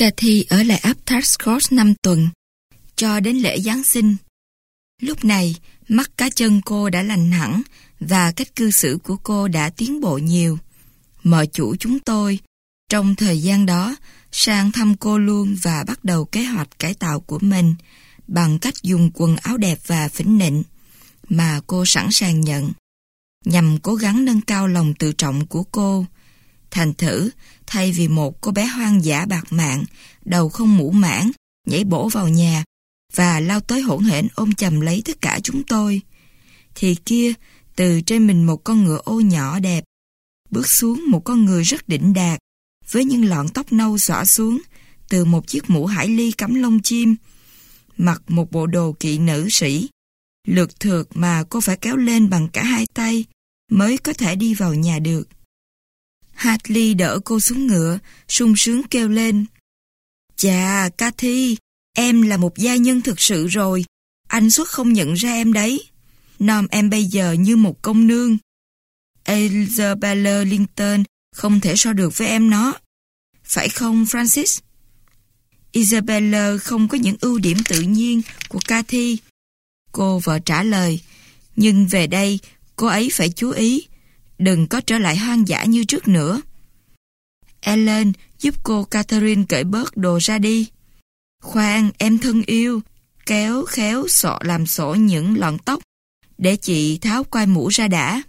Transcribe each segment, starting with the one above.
Cathy ở lại ấp 5 tuần, cho đến lễ Giáng sinh. Lúc này, mắt cá chân cô đã lành hẳn và cách cư xử của cô đã tiến bộ nhiều. mọi chủ chúng tôi, trong thời gian đó, sang thăm cô luôn và bắt đầu kế hoạch cải tạo của mình bằng cách dùng quần áo đẹp và phỉnh nịnh mà cô sẵn sàng nhận nhằm cố gắng nâng cao lòng tự trọng của cô. Thành thử, thay vì một cô bé hoang dã bạc mạng, đầu không mũ mãn, nhảy bổ vào nhà và lao tới hỗn hển ôm chầm lấy tất cả chúng tôi, thì kia, từ trên mình một con ngựa ô nhỏ đẹp, bước xuống một con người rất đỉnh đạt, với những lọn tóc nâu xõa xuống từ một chiếc mũ hải ly cắm lông chim, mặc một bộ đồ kỵ nữ sĩ, lượt thượt mà cô phải kéo lên bằng cả hai tay mới có thể đi vào nhà được. Hartley đỡ cô xuống ngựa, sung sướng kêu lên. Chà, Cathy, em là một gia nhân thực sự rồi. Anh suốt không nhận ra em đấy. Nom em bây giờ như một công nương. Isabella Linton không thể so được với em nó. Phải không, Francis? Isabella không có những ưu điểm tự nhiên của Cathy. Cô vợ trả lời, nhưng về đây cô ấy phải chú ý, đừng có trở lại hoang dã như trước nữa. Ellen giúp cô Catherine cởi bớt đồ ra đi. Khoan, em thân yêu, kéo khéo sọ làm sổ những lọn tóc, để chị tháo quai mũ ra đã.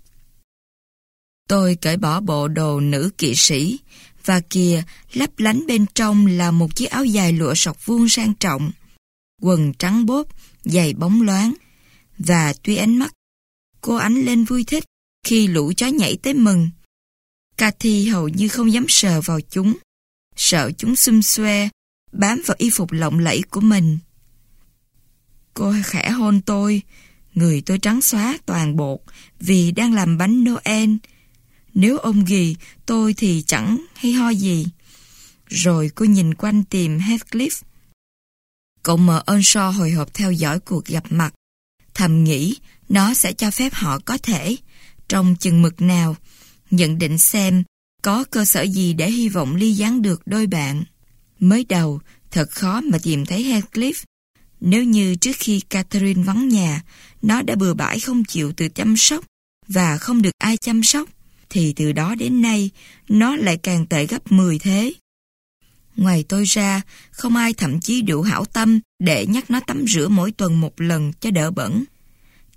Tôi cởi bỏ bộ đồ nữ kỵ sĩ, và kìa, lấp lánh bên trong là một chiếc áo dài lụa sọc vuông sang trọng, quần trắng bốp, giày bóng loáng, và tuy ánh mắt cô ánh lên vui thích khi lũ chó nhảy tới mừng. Cathy hầu như không dám sờ vào chúng, sợ chúng xum xoe, bám vào y phục lộng lẫy của mình. Cô khẽ hôn tôi, người tôi trắng xóa toàn bột vì đang làm bánh Noel. Nếu ông gì tôi thì chẳng hay ho gì. Rồi cô nhìn quanh tìm Heathcliff. Cậu mở Earnshaw hồi hộp theo dõi cuộc gặp mặt. Thầm nghĩ nó sẽ cho phép họ có thể, trong chừng mực nào, nhận định xem có cơ sở gì để hy vọng ly gián được đôi bạn. Mới đầu, thật khó mà tìm thấy Heathcliff. Nếu như trước khi Catherine vắng nhà, nó đã bừa bãi không chịu tự chăm sóc và không được ai chăm sóc, thì từ đó đến nay, nó lại càng tệ gấp 10 thế. Ngoài tôi ra, không ai thậm chí đủ hảo tâm để nhắc nó tắm rửa mỗi tuần một lần cho đỡ bẩn.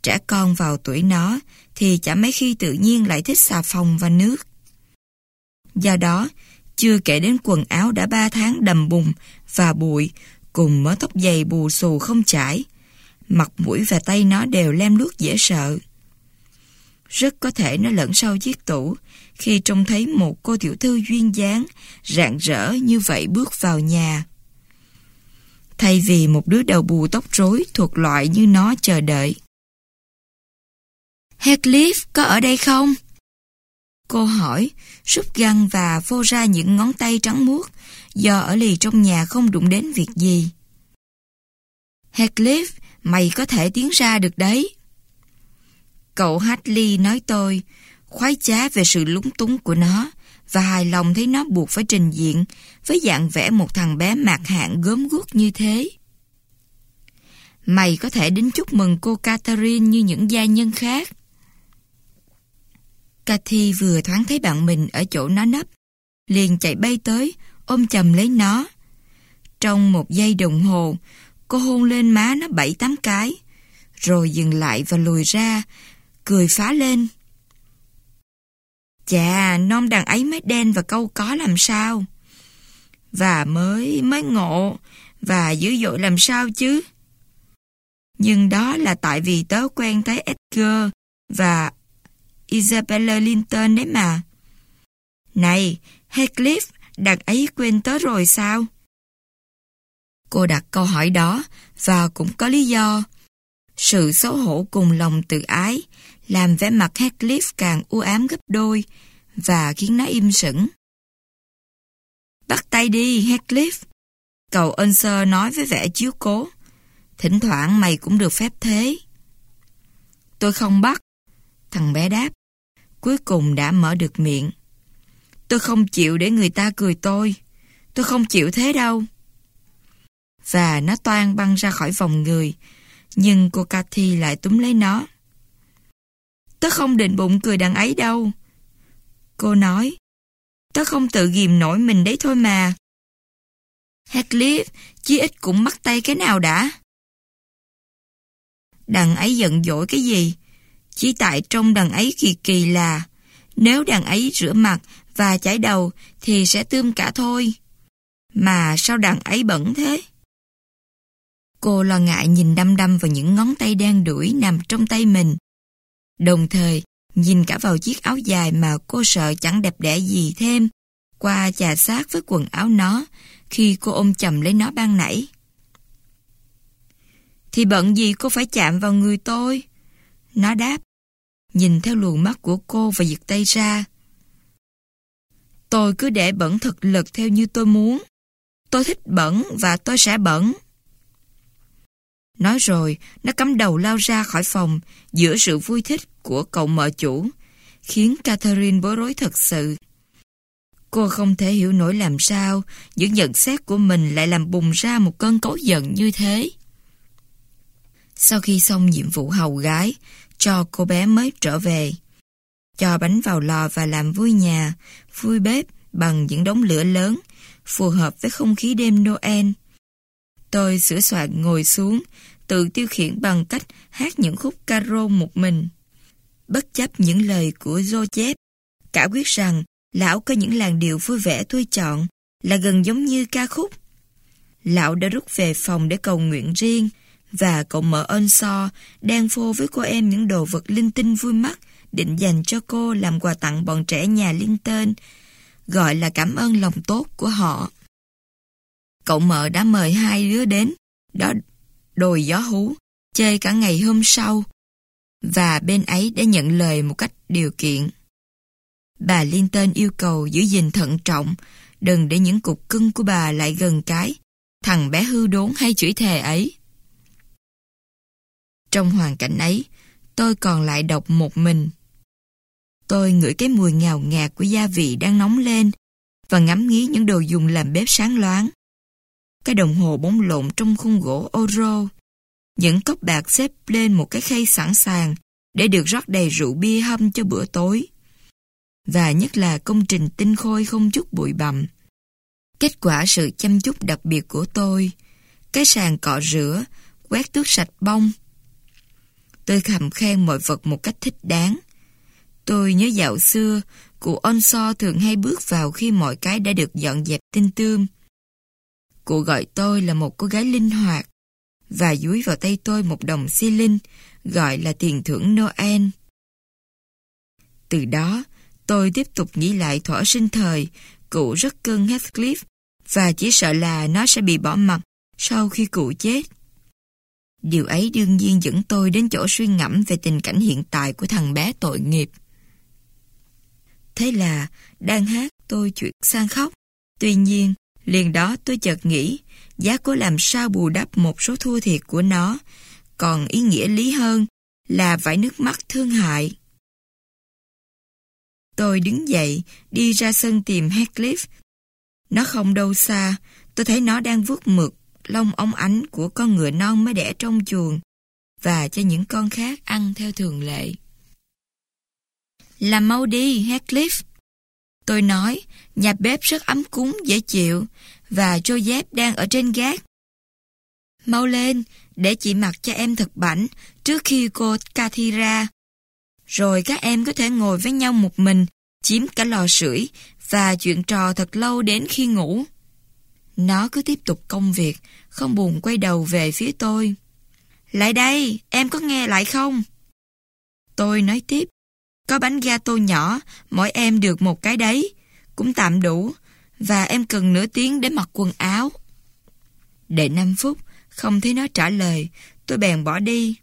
Trẻ con vào tuổi nó thì chả mấy khi tự nhiên lại thích xà phòng và nước. Do đó, chưa kể đến quần áo đã ba tháng đầm bùn và bụi cùng mớ tóc dày bù xù không chải. Mặt mũi và tay nó đều lem luốc dễ sợ. Rất có thể nó lẫn sau chiếc tủ khi trông thấy một cô tiểu thư duyên dáng, rạng rỡ như vậy bước vào nhà. Thay vì một đứa đầu bù tóc rối thuộc loại như nó chờ đợi. Heathcliff có ở đây không? Cô hỏi, rút găng và phô ra những ngón tay trắng muốt do ở lì trong nhà không đụng đến việc gì. Heathcliff, mày có thể tiến ra được đấy. Cậu Hadley nói tôi, khoái trá về sự lúng túng của nó và hài lòng thấy nó buộc phải trình diện với dạng vẽ một thằng bé mạc hạng gớm guốc như thế. Mày có thể đến chúc mừng cô Catherine như những gia nhân khác. Cathy vừa thoáng thấy bạn mình ở chỗ nó nấp, liền chạy bay tới, ôm chầm lấy nó. Trong một giây đồng hồ, cô hôn lên má nó bảy tám cái, rồi dừng lại và lùi ra, cười phá lên. Chà, non đàn ấy mới đen và câu có làm sao? Và mới, mới ngộ, và dữ dội làm sao chứ? Nhưng đó là tại vì tớ quen thấy Edgar và Isabella Linton đấy mà. Này, Heathcliff, đặt ấy quên tớ rồi sao? Cô đặt câu hỏi đó và cũng có lý do. Sự xấu hổ cùng lòng tự ái làm vẻ mặt Heathcliff càng u ám gấp đôi và khiến nó im sững. Bắt tay đi, Heathcliff. Cậu Unser nói với vẻ chiếu cố. Thỉnh thoảng mày cũng được phép thế. Tôi không bắt. Thằng bé đáp. Cuối cùng đã mở được miệng. Tôi không chịu để người ta cười tôi. Tôi không chịu thế đâu. Và nó toan băng ra khỏi vòng người, nhưng cô Cathy lại túm lấy nó. Tớ không định bụng cười đằng ấy đâu. Cô nói, tớ không tự ghìm nổi mình đấy thôi mà. Heathcliff, chí ít cũng mắc tay cái nào đã. Đằng ấy giận dỗi cái gì? Chỉ tại trong đàn ấy kỳ kỳ là nếu đàn ấy rửa mặt và chải đầu thì sẽ tươm cả thôi. Mà sao đàn ấy bẩn thế? Cô lo ngại nhìn đăm đăm vào những ngón tay đen đuổi nằm trong tay mình. Đồng thời, nhìn cả vào chiếc áo dài mà cô sợ chẳng đẹp đẽ gì thêm, qua chà sát với quần áo nó khi cô ôm chầm lấy nó ban nãy. Thì bận gì cô phải chạm vào người tôi? Nó đáp, nhìn theo luồng mắt của cô và giật tay ra. Tôi cứ để bẩn thực lực theo như tôi muốn. Tôi thích bẩn và tôi sẽ bẩn. Nói rồi, nó cắm đầu lao ra khỏi phòng giữa sự vui thích của cậu mợ chủ, khiến Catherine bối rối thật sự. Cô không thể hiểu nổi làm sao những nhận xét của mình lại làm bùng ra một cơn cấu giận như thế. Sau khi xong nhiệm vụ hầu gái, cho cô bé mới trở về. Cho bánh vào lò và làm vui nhà, vui bếp bằng những đống lửa lớn, phù hợp với không khí đêm Noel. Tôi sửa soạn ngồi xuống, tự tiêu khiển bằng cách hát những khúc caro một mình. Bất chấp những lời của Joseph, cả quyết rằng lão có những làn điệu vui vẻ tôi chọn là gần giống như ca khúc. Lão đã rút về phòng để cầu nguyện riêng, và cậu mở ơn so đang phô với cô em những đồ vật linh tinh vui mắt định dành cho cô làm quà tặng bọn trẻ nhà liên tên, gọi là cảm ơn lòng tốt của họ. Cậu mợ đã mời hai đứa đến, đó đồi gió hú, chơi cả ngày hôm sau, và bên ấy đã nhận lời một cách điều kiện. Bà Linton yêu cầu giữ gìn thận trọng, đừng để những cục cưng của bà lại gần cái, thằng bé hư đốn hay chửi thề ấy. Trong hoàn cảnh ấy, tôi còn lại độc một mình. Tôi ngửi cái mùi ngào ngạt của gia vị đang nóng lên và ngắm nghía những đồ dùng làm bếp sáng loáng. Cái đồng hồ bóng lộn trong khung gỗ oro. Những cốc bạc xếp lên một cái khay sẵn sàng để được rót đầy rượu bia hâm cho bữa tối. Và nhất là công trình tinh khôi không chút bụi bặm. Kết quả sự chăm chút đặc biệt của tôi, cái sàn cọ rửa, quét tước sạch bông, Tôi khầm khen mọi vật một cách thích đáng. Tôi nhớ dạo xưa, cụ onso thường hay bước vào khi mọi cái đã được dọn dẹp tinh tươm. Cụ gọi tôi là một cô gái linh hoạt và dúi vào tay tôi một đồng xi linh gọi là tiền thưởng Noel. Từ đó, tôi tiếp tục nghĩ lại thỏa sinh thời, cụ rất cưng Heathcliff và chỉ sợ là nó sẽ bị bỏ mặt sau khi cụ chết. Điều ấy đương nhiên dẫn tôi đến chỗ suy ngẫm về tình cảnh hiện tại của thằng bé tội nghiệp. Thế là, đang hát tôi chuyển sang khóc. Tuy nhiên, liền đó tôi chợt nghĩ, giá cố làm sao bù đắp một số thua thiệt của nó, còn ý nghĩa lý hơn là vải nước mắt thương hại. Tôi đứng dậy, đi ra sân tìm Heathcliff. Nó không đâu xa, tôi thấy nó đang vuốt mực lông ống ánh của con ngựa non mới đẻ trong chuồng và cho những con khác ăn theo thường lệ. Làm mau đi, Heathcliff. Tôi nói, nhà bếp rất ấm cúng, dễ chịu và Joseph đang ở trên gác. Mau lên, để chị mặc cho em thật bảnh trước khi cô Cathy ra. Rồi các em có thể ngồi với nhau một mình, chiếm cả lò sưởi và chuyện trò thật lâu đến khi ngủ. Nó cứ tiếp tục công việc, không buồn quay đầu về phía tôi. Lại đây, em có nghe lại không? Tôi nói tiếp, có bánh gato nhỏ, mỗi em được một cái đấy, cũng tạm đủ, và em cần nửa tiếng để mặc quần áo. đợi 5 phút, không thấy nó trả lời, tôi bèn bỏ đi.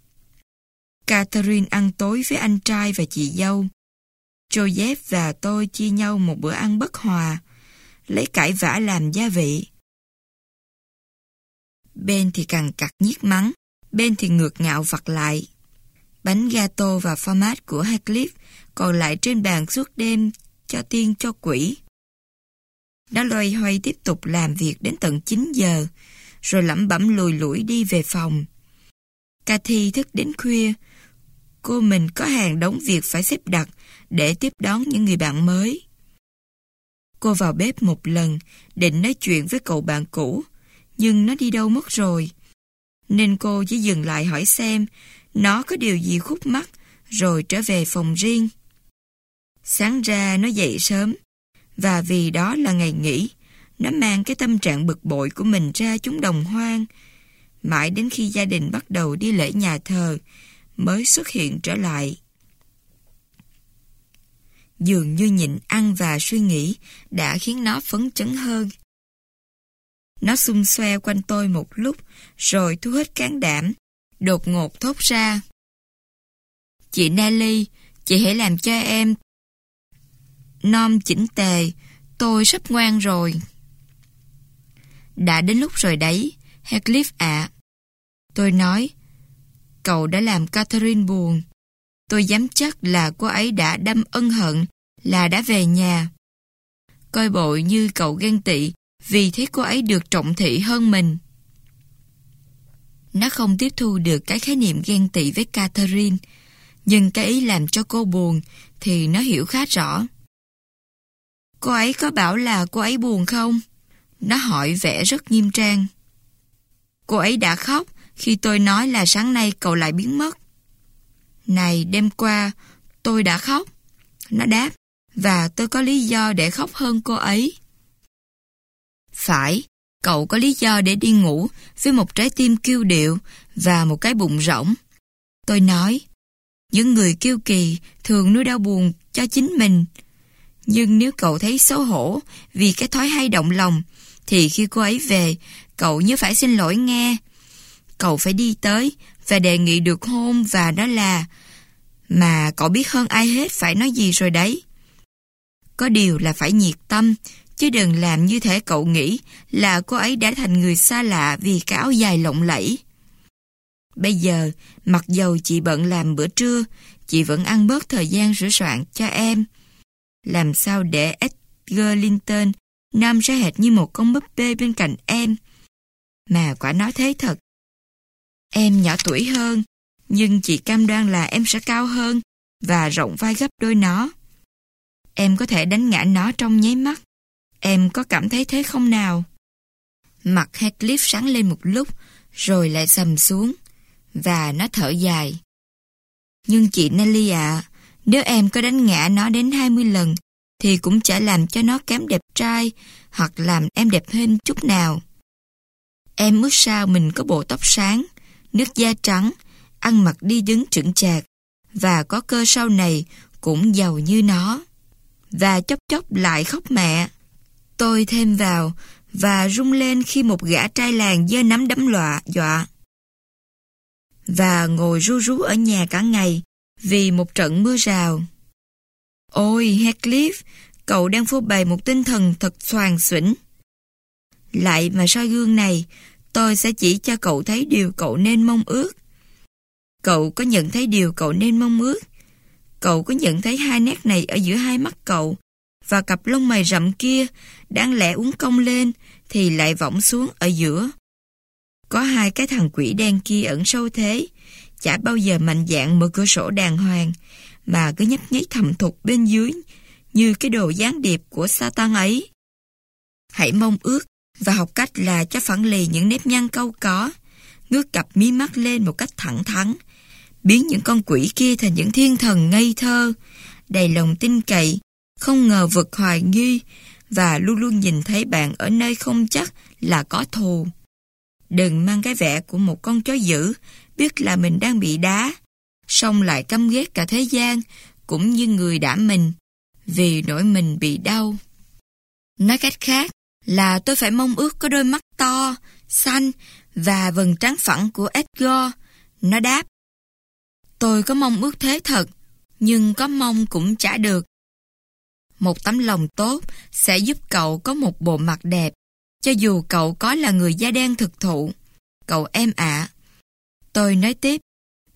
Catherine ăn tối với anh trai và chị dâu. Joseph và tôi chia nhau một bữa ăn bất hòa, lấy cải vã làm gia vị. Bên thì càng cặt nhiếc mắng, bên thì ngược ngạo vặt lại. Bánh gato và format của Heathcliff còn lại trên bàn suốt đêm cho tiên cho quỷ. Nó loay hoay tiếp tục làm việc đến tận 9 giờ, rồi lẩm bẩm lùi lủi đi về phòng. Cathy thức đến khuya. Cô mình có hàng đống việc phải xếp đặt để tiếp đón những người bạn mới. Cô vào bếp một lần, định nói chuyện với cậu bạn cũ, nhưng nó đi đâu mất rồi. Nên cô chỉ dừng lại hỏi xem nó có điều gì khúc mắc, rồi trở về phòng riêng. Sáng ra nó dậy sớm, và vì đó là ngày nghỉ, nó mang cái tâm trạng bực bội của mình ra chúng đồng hoang. Mãi đến khi gia đình bắt đầu đi lễ nhà thờ, mới xuất hiện trở lại. Dường như nhịn ăn và suy nghĩ đã khiến nó phấn chấn hơn. Nó xung xoe quanh tôi một lúc, rồi thu hết cán đảm, đột ngột thốt ra. Chị Nelly, chị hãy làm cho em nom chỉnh tề, tôi sắp ngoan rồi. Đã đến lúc rồi đấy, Heathcliff ạ. Tôi nói, cậu đã làm Catherine buồn. Tôi dám chắc là cô ấy đã đâm ân hận là đã về nhà. Coi bội như cậu ghen tị vì thấy cô ấy được trọng thị hơn mình. Nó không tiếp thu được cái khái niệm ghen tị với Catherine, nhưng cái ý làm cho cô buồn thì nó hiểu khá rõ. Cô ấy có bảo là cô ấy buồn không? Nó hỏi vẻ rất nghiêm trang. Cô ấy đã khóc khi tôi nói là sáng nay cậu lại biến mất. Này, đêm qua, tôi đã khóc. Nó đáp, và tôi có lý do để khóc hơn cô ấy. Phải, cậu có lý do để đi ngủ với một trái tim kiêu điệu và một cái bụng rỗng. Tôi nói, những người kiêu kỳ thường nuôi đau buồn cho chính mình. Nhưng nếu cậu thấy xấu hổ vì cái thói hay động lòng, thì khi cô ấy về, cậu như phải xin lỗi nghe. Cậu phải đi tới và đề nghị được hôn và đó là mà cậu biết hơn ai hết phải nói gì rồi đấy. Có điều là phải nhiệt tâm, chứ đừng làm như thể cậu nghĩ là cô ấy đã thành người xa lạ vì cái áo dài lộng lẫy. Bây giờ, mặc dầu chị bận làm bữa trưa, chị vẫn ăn bớt thời gian sửa soạn cho em. Làm sao để Edgar Linton nam ra hệt như một con búp bê bên cạnh em? Mà quả nói thế thật. Em nhỏ tuổi hơn, nhưng chị cam đoan là em sẽ cao hơn và rộng vai gấp đôi nó. Em có thể đánh ngã nó trong nháy mắt. Em có cảm thấy thế không nào? Mặt Heathcliff sáng lên một lúc, rồi lại sầm xuống, và nó thở dài. Nhưng chị Nelly ạ, nếu em có đánh ngã nó đến 20 lần, thì cũng chả làm cho nó kém đẹp trai, hoặc làm em đẹp hơn chút nào. Em ước sao mình có bộ tóc sáng, nước da trắng, ăn mặc đi đứng trưởng chạc, và có cơ sau này cũng giàu như nó. Và chốc chốc lại khóc mẹ. Tôi thêm vào và rung lên khi một gã trai làng giơ nắm đấm lọa dọa. Và ngồi ru rú ở nhà cả ngày vì một trận mưa rào. Ôi Heathcliff, cậu đang phô bày một tinh thần thật xoàng xỉnh Lại mà soi gương này, tôi sẽ chỉ cho cậu thấy điều cậu nên mong ước. Cậu có nhận thấy điều cậu nên mong ước? Cậu có nhận thấy hai nét này ở giữa hai mắt cậu và cặp lông mày rậm kia đang lẽ uống cong lên thì lại võng xuống ở giữa. Có hai cái thằng quỷ đen kia ẩn sâu thế, chả bao giờ mạnh dạn mở cửa sổ đàng hoàng, mà cứ nhấp nháy thầm thục bên dưới như cái đồ gián điệp của Satan ấy. Hãy mong ước và học cách là cho phẳng lì những nếp nhăn câu có, ngước cặp mí mắt lên một cách thẳng thắn, biến những con quỷ kia thành những thiên thần ngây thơ, đầy lòng tin cậy, không ngờ vực hoài nghi và luôn luôn nhìn thấy bạn ở nơi không chắc là có thù. Đừng mang cái vẻ của một con chó dữ, biết là mình đang bị đá, xong lại căm ghét cả thế gian, cũng như người đã mình, vì nỗi mình bị đau. Nói cách khác là tôi phải mong ước có đôi mắt to, xanh và vầng trán phẳng của Edgar. Nó đáp. Tôi có mong ước thế thật, nhưng có mong cũng chả được. Một tấm lòng tốt sẽ giúp cậu có một bộ mặt đẹp, cho dù cậu có là người da đen thực thụ. Cậu em ạ. Tôi nói tiếp,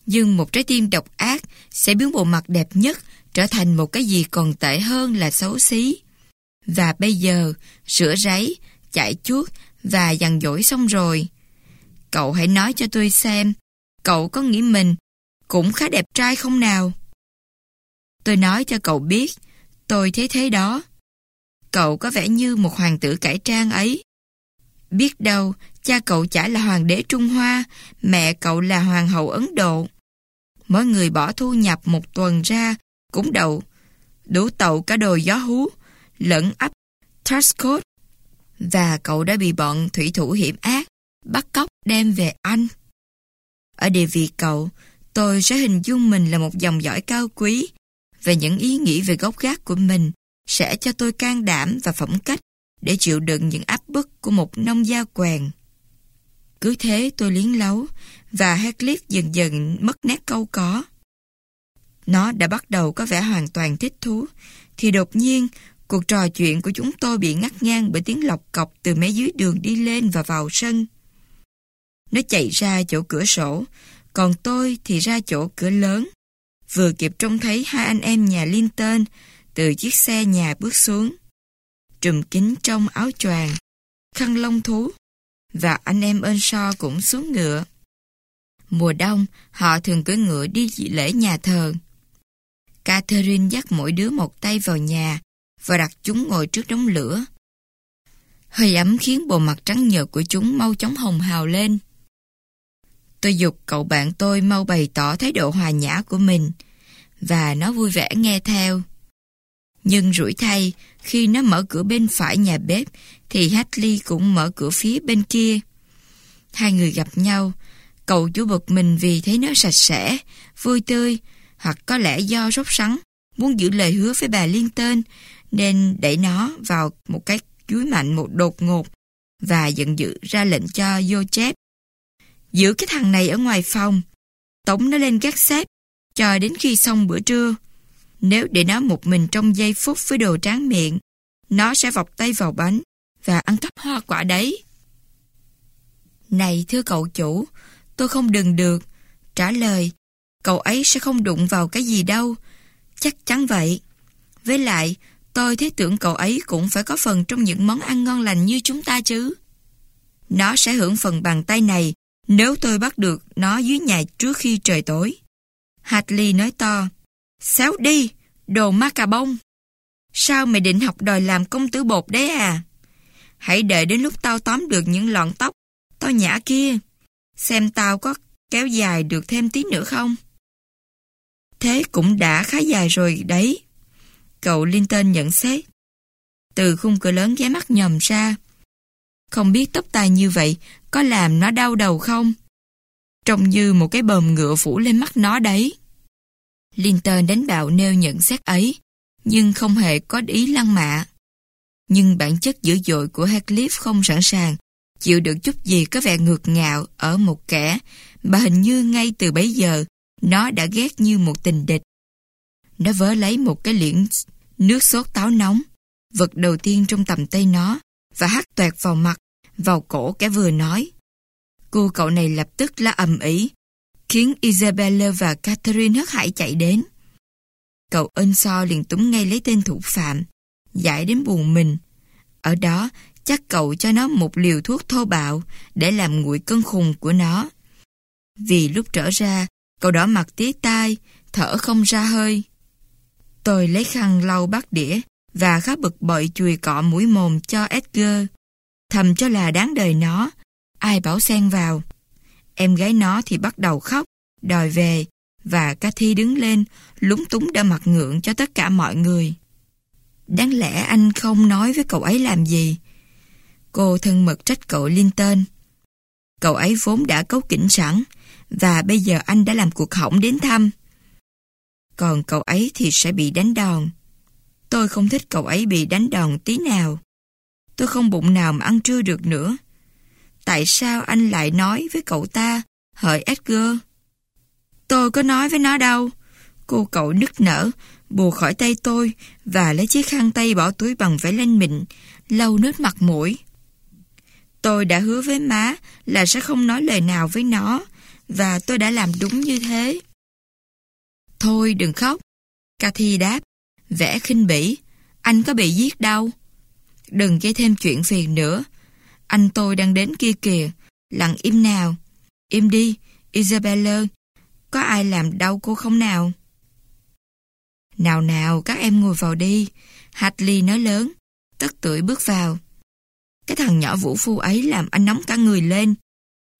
nhưng một trái tim độc ác sẽ biến bộ mặt đẹp nhất trở thành một cái gì còn tệ hơn là xấu xí. Và bây giờ, rửa ráy, chạy chuốt và dằn dỗi xong rồi. Cậu hãy nói cho tôi xem, cậu có nghĩ mình cũng khá đẹp trai không nào? Tôi nói cho cậu biết, tôi thấy thế đó. Cậu có vẻ như một hoàng tử cải trang ấy. Biết đâu, cha cậu chả là hoàng đế Trung Hoa, mẹ cậu là hoàng hậu Ấn Độ. Mỗi người bỏ thu nhập một tuần ra, cũng đậu, đủ tậu cả đồ gió hú, lẫn ấp Truscott. Và cậu đã bị bọn thủy thủ hiểm ác, bắt cóc đem về Anh. Ở địa vị cậu, tôi sẽ hình dung mình là một dòng dõi cao quý, về những ý nghĩ về gốc gác của mình sẽ cho tôi can đảm và phẩm cách để chịu đựng những áp bức của một nông gia quèn. Cứ thế tôi liến lấu và Heathcliff dần dần mất nét câu có. Nó đã bắt đầu có vẻ hoàn toàn thích thú, thì đột nhiên cuộc trò chuyện của chúng tôi bị ngắt ngang bởi tiếng lọc cọc từ mé dưới đường đi lên và vào sân. Nó chạy ra chỗ cửa sổ, còn tôi thì ra chỗ cửa lớn. Vừa kịp trông thấy hai anh em nhà Linton từ chiếc xe nhà bước xuống. Trùm kính trong áo choàng, khăn lông thú, và anh em ơn so cũng xuống ngựa. Mùa đông, họ thường cưỡi ngựa đi dị lễ nhà thờ. Catherine dắt mỗi đứa một tay vào nhà và đặt chúng ngồi trước đống lửa. Hơi ấm khiến bộ mặt trắng nhợt của chúng mau chóng hồng hào lên. Tôi dục cậu bạn tôi mau bày tỏ thái độ hòa nhã của mình và nó vui vẻ nghe theo. Nhưng rủi thay, khi nó mở cửa bên phải nhà bếp thì Hadley cũng mở cửa phía bên kia. Hai người gặp nhau, cậu chú bực mình vì thấy nó sạch sẽ, vui tươi, hoặc có lẽ do rốt sắn muốn giữ lời hứa với bà Liên Tên, nên đẩy nó vào một cái chuối mạnh một đột ngột và giận dữ ra lệnh cho vô chép. Giữ cái thằng này ở ngoài phòng, tống nó lên gác xếp, chờ đến khi xong bữa trưa. Nếu để nó một mình trong giây phút với đồ tráng miệng, nó sẽ vọc tay vào bánh và ăn cắp hoa quả đấy. Này thưa cậu chủ, tôi không đừng được. Trả lời, cậu ấy sẽ không đụng vào cái gì đâu. Chắc chắn vậy. Với lại, tôi thấy tưởng cậu ấy cũng phải có phần trong những món ăn ngon lành như chúng ta chứ. Nó sẽ hưởng phần bàn tay này nếu tôi bắt được nó dưới nhà trước khi trời tối. Hadley nói to, Xéo đi, đồ ma cà bông. Sao mày định học đòi làm công tử bột đấy à? Hãy đợi đến lúc tao tóm được những lọn tóc tao nhã kia. Xem tao có kéo dài được thêm tí nữa không? Thế cũng đã khá dài rồi đấy. Cậu Linton nhận xét. Từ khung cửa lớn ghé mắt nhòm ra. Không biết tóc tai như vậy có làm nó đau đầu không? Trông như một cái bờm ngựa phủ lên mắt nó đấy. Linton đánh bạo nêu nhận xét ấy, nhưng không hề có ý lăng mạ. Nhưng bản chất dữ dội của Heathcliff không sẵn sàng chịu được chút gì có vẻ ngược ngạo ở một kẻ mà hình như ngay từ bấy giờ nó đã ghét như một tình địch. Nó vớ lấy một cái liễn nước sốt táo nóng, vật đầu tiên trong tầm tay nó và hắt toẹt vào mặt, vào cổ kẻ vừa nói. Cô cậu này lập tức la ầm ĩ, khiến Isabella và Catherine hất hải chạy đến. Cậu ân so liền túm ngay lấy tên thủ phạm, giải đến buồn mình. Ở đó, chắc cậu cho nó một liều thuốc thô bạo để làm nguội cơn khùng của nó. Vì lúc trở ra, cậu đỏ mặt tía tai, thở không ra hơi. Tôi lấy khăn lau bát đĩa và khá bực bội chùi cọ mũi mồm cho Edgar. Thầm cho là đáng đời nó, ai bảo xen vào. Em gái nó thì bắt đầu khóc, đòi về, và Cathy đứng lên, lúng túng đã mặt ngượng cho tất cả mọi người. Đáng lẽ anh không nói với cậu ấy làm gì. Cô thân mật trách cậu Linton. Cậu ấy vốn đã cấu kỉnh sẵn, và bây giờ anh đã làm cuộc hỏng đến thăm. Còn cậu ấy thì sẽ bị đánh đòn. Tôi không thích cậu ấy bị đánh đòn tí nào. Tôi không bụng nào mà ăn trưa được nữa. Tại sao anh lại nói với cậu ta, hỡi Edgar? Tôi có nói với nó đâu. Cô cậu nức nở, bù khỏi tay tôi và lấy chiếc khăn tay bỏ túi bằng vải lên mịn, lau nước mặt mũi. Tôi đã hứa với má là sẽ không nói lời nào với nó, và tôi đã làm đúng như thế. Thôi đừng khóc. Cathy đáp, vẽ khinh bỉ, anh có bị giết đâu. Đừng gây thêm chuyện phiền nữa. Anh tôi đang đến kia kìa. Lặng im nào. Im đi, Isabella. Có ai làm đau cô không nào? Nào nào, các em ngồi vào đi. Hadley nói lớn. Tất tuổi bước vào. Cái thằng nhỏ vũ phu ấy làm anh nóng cả người lên.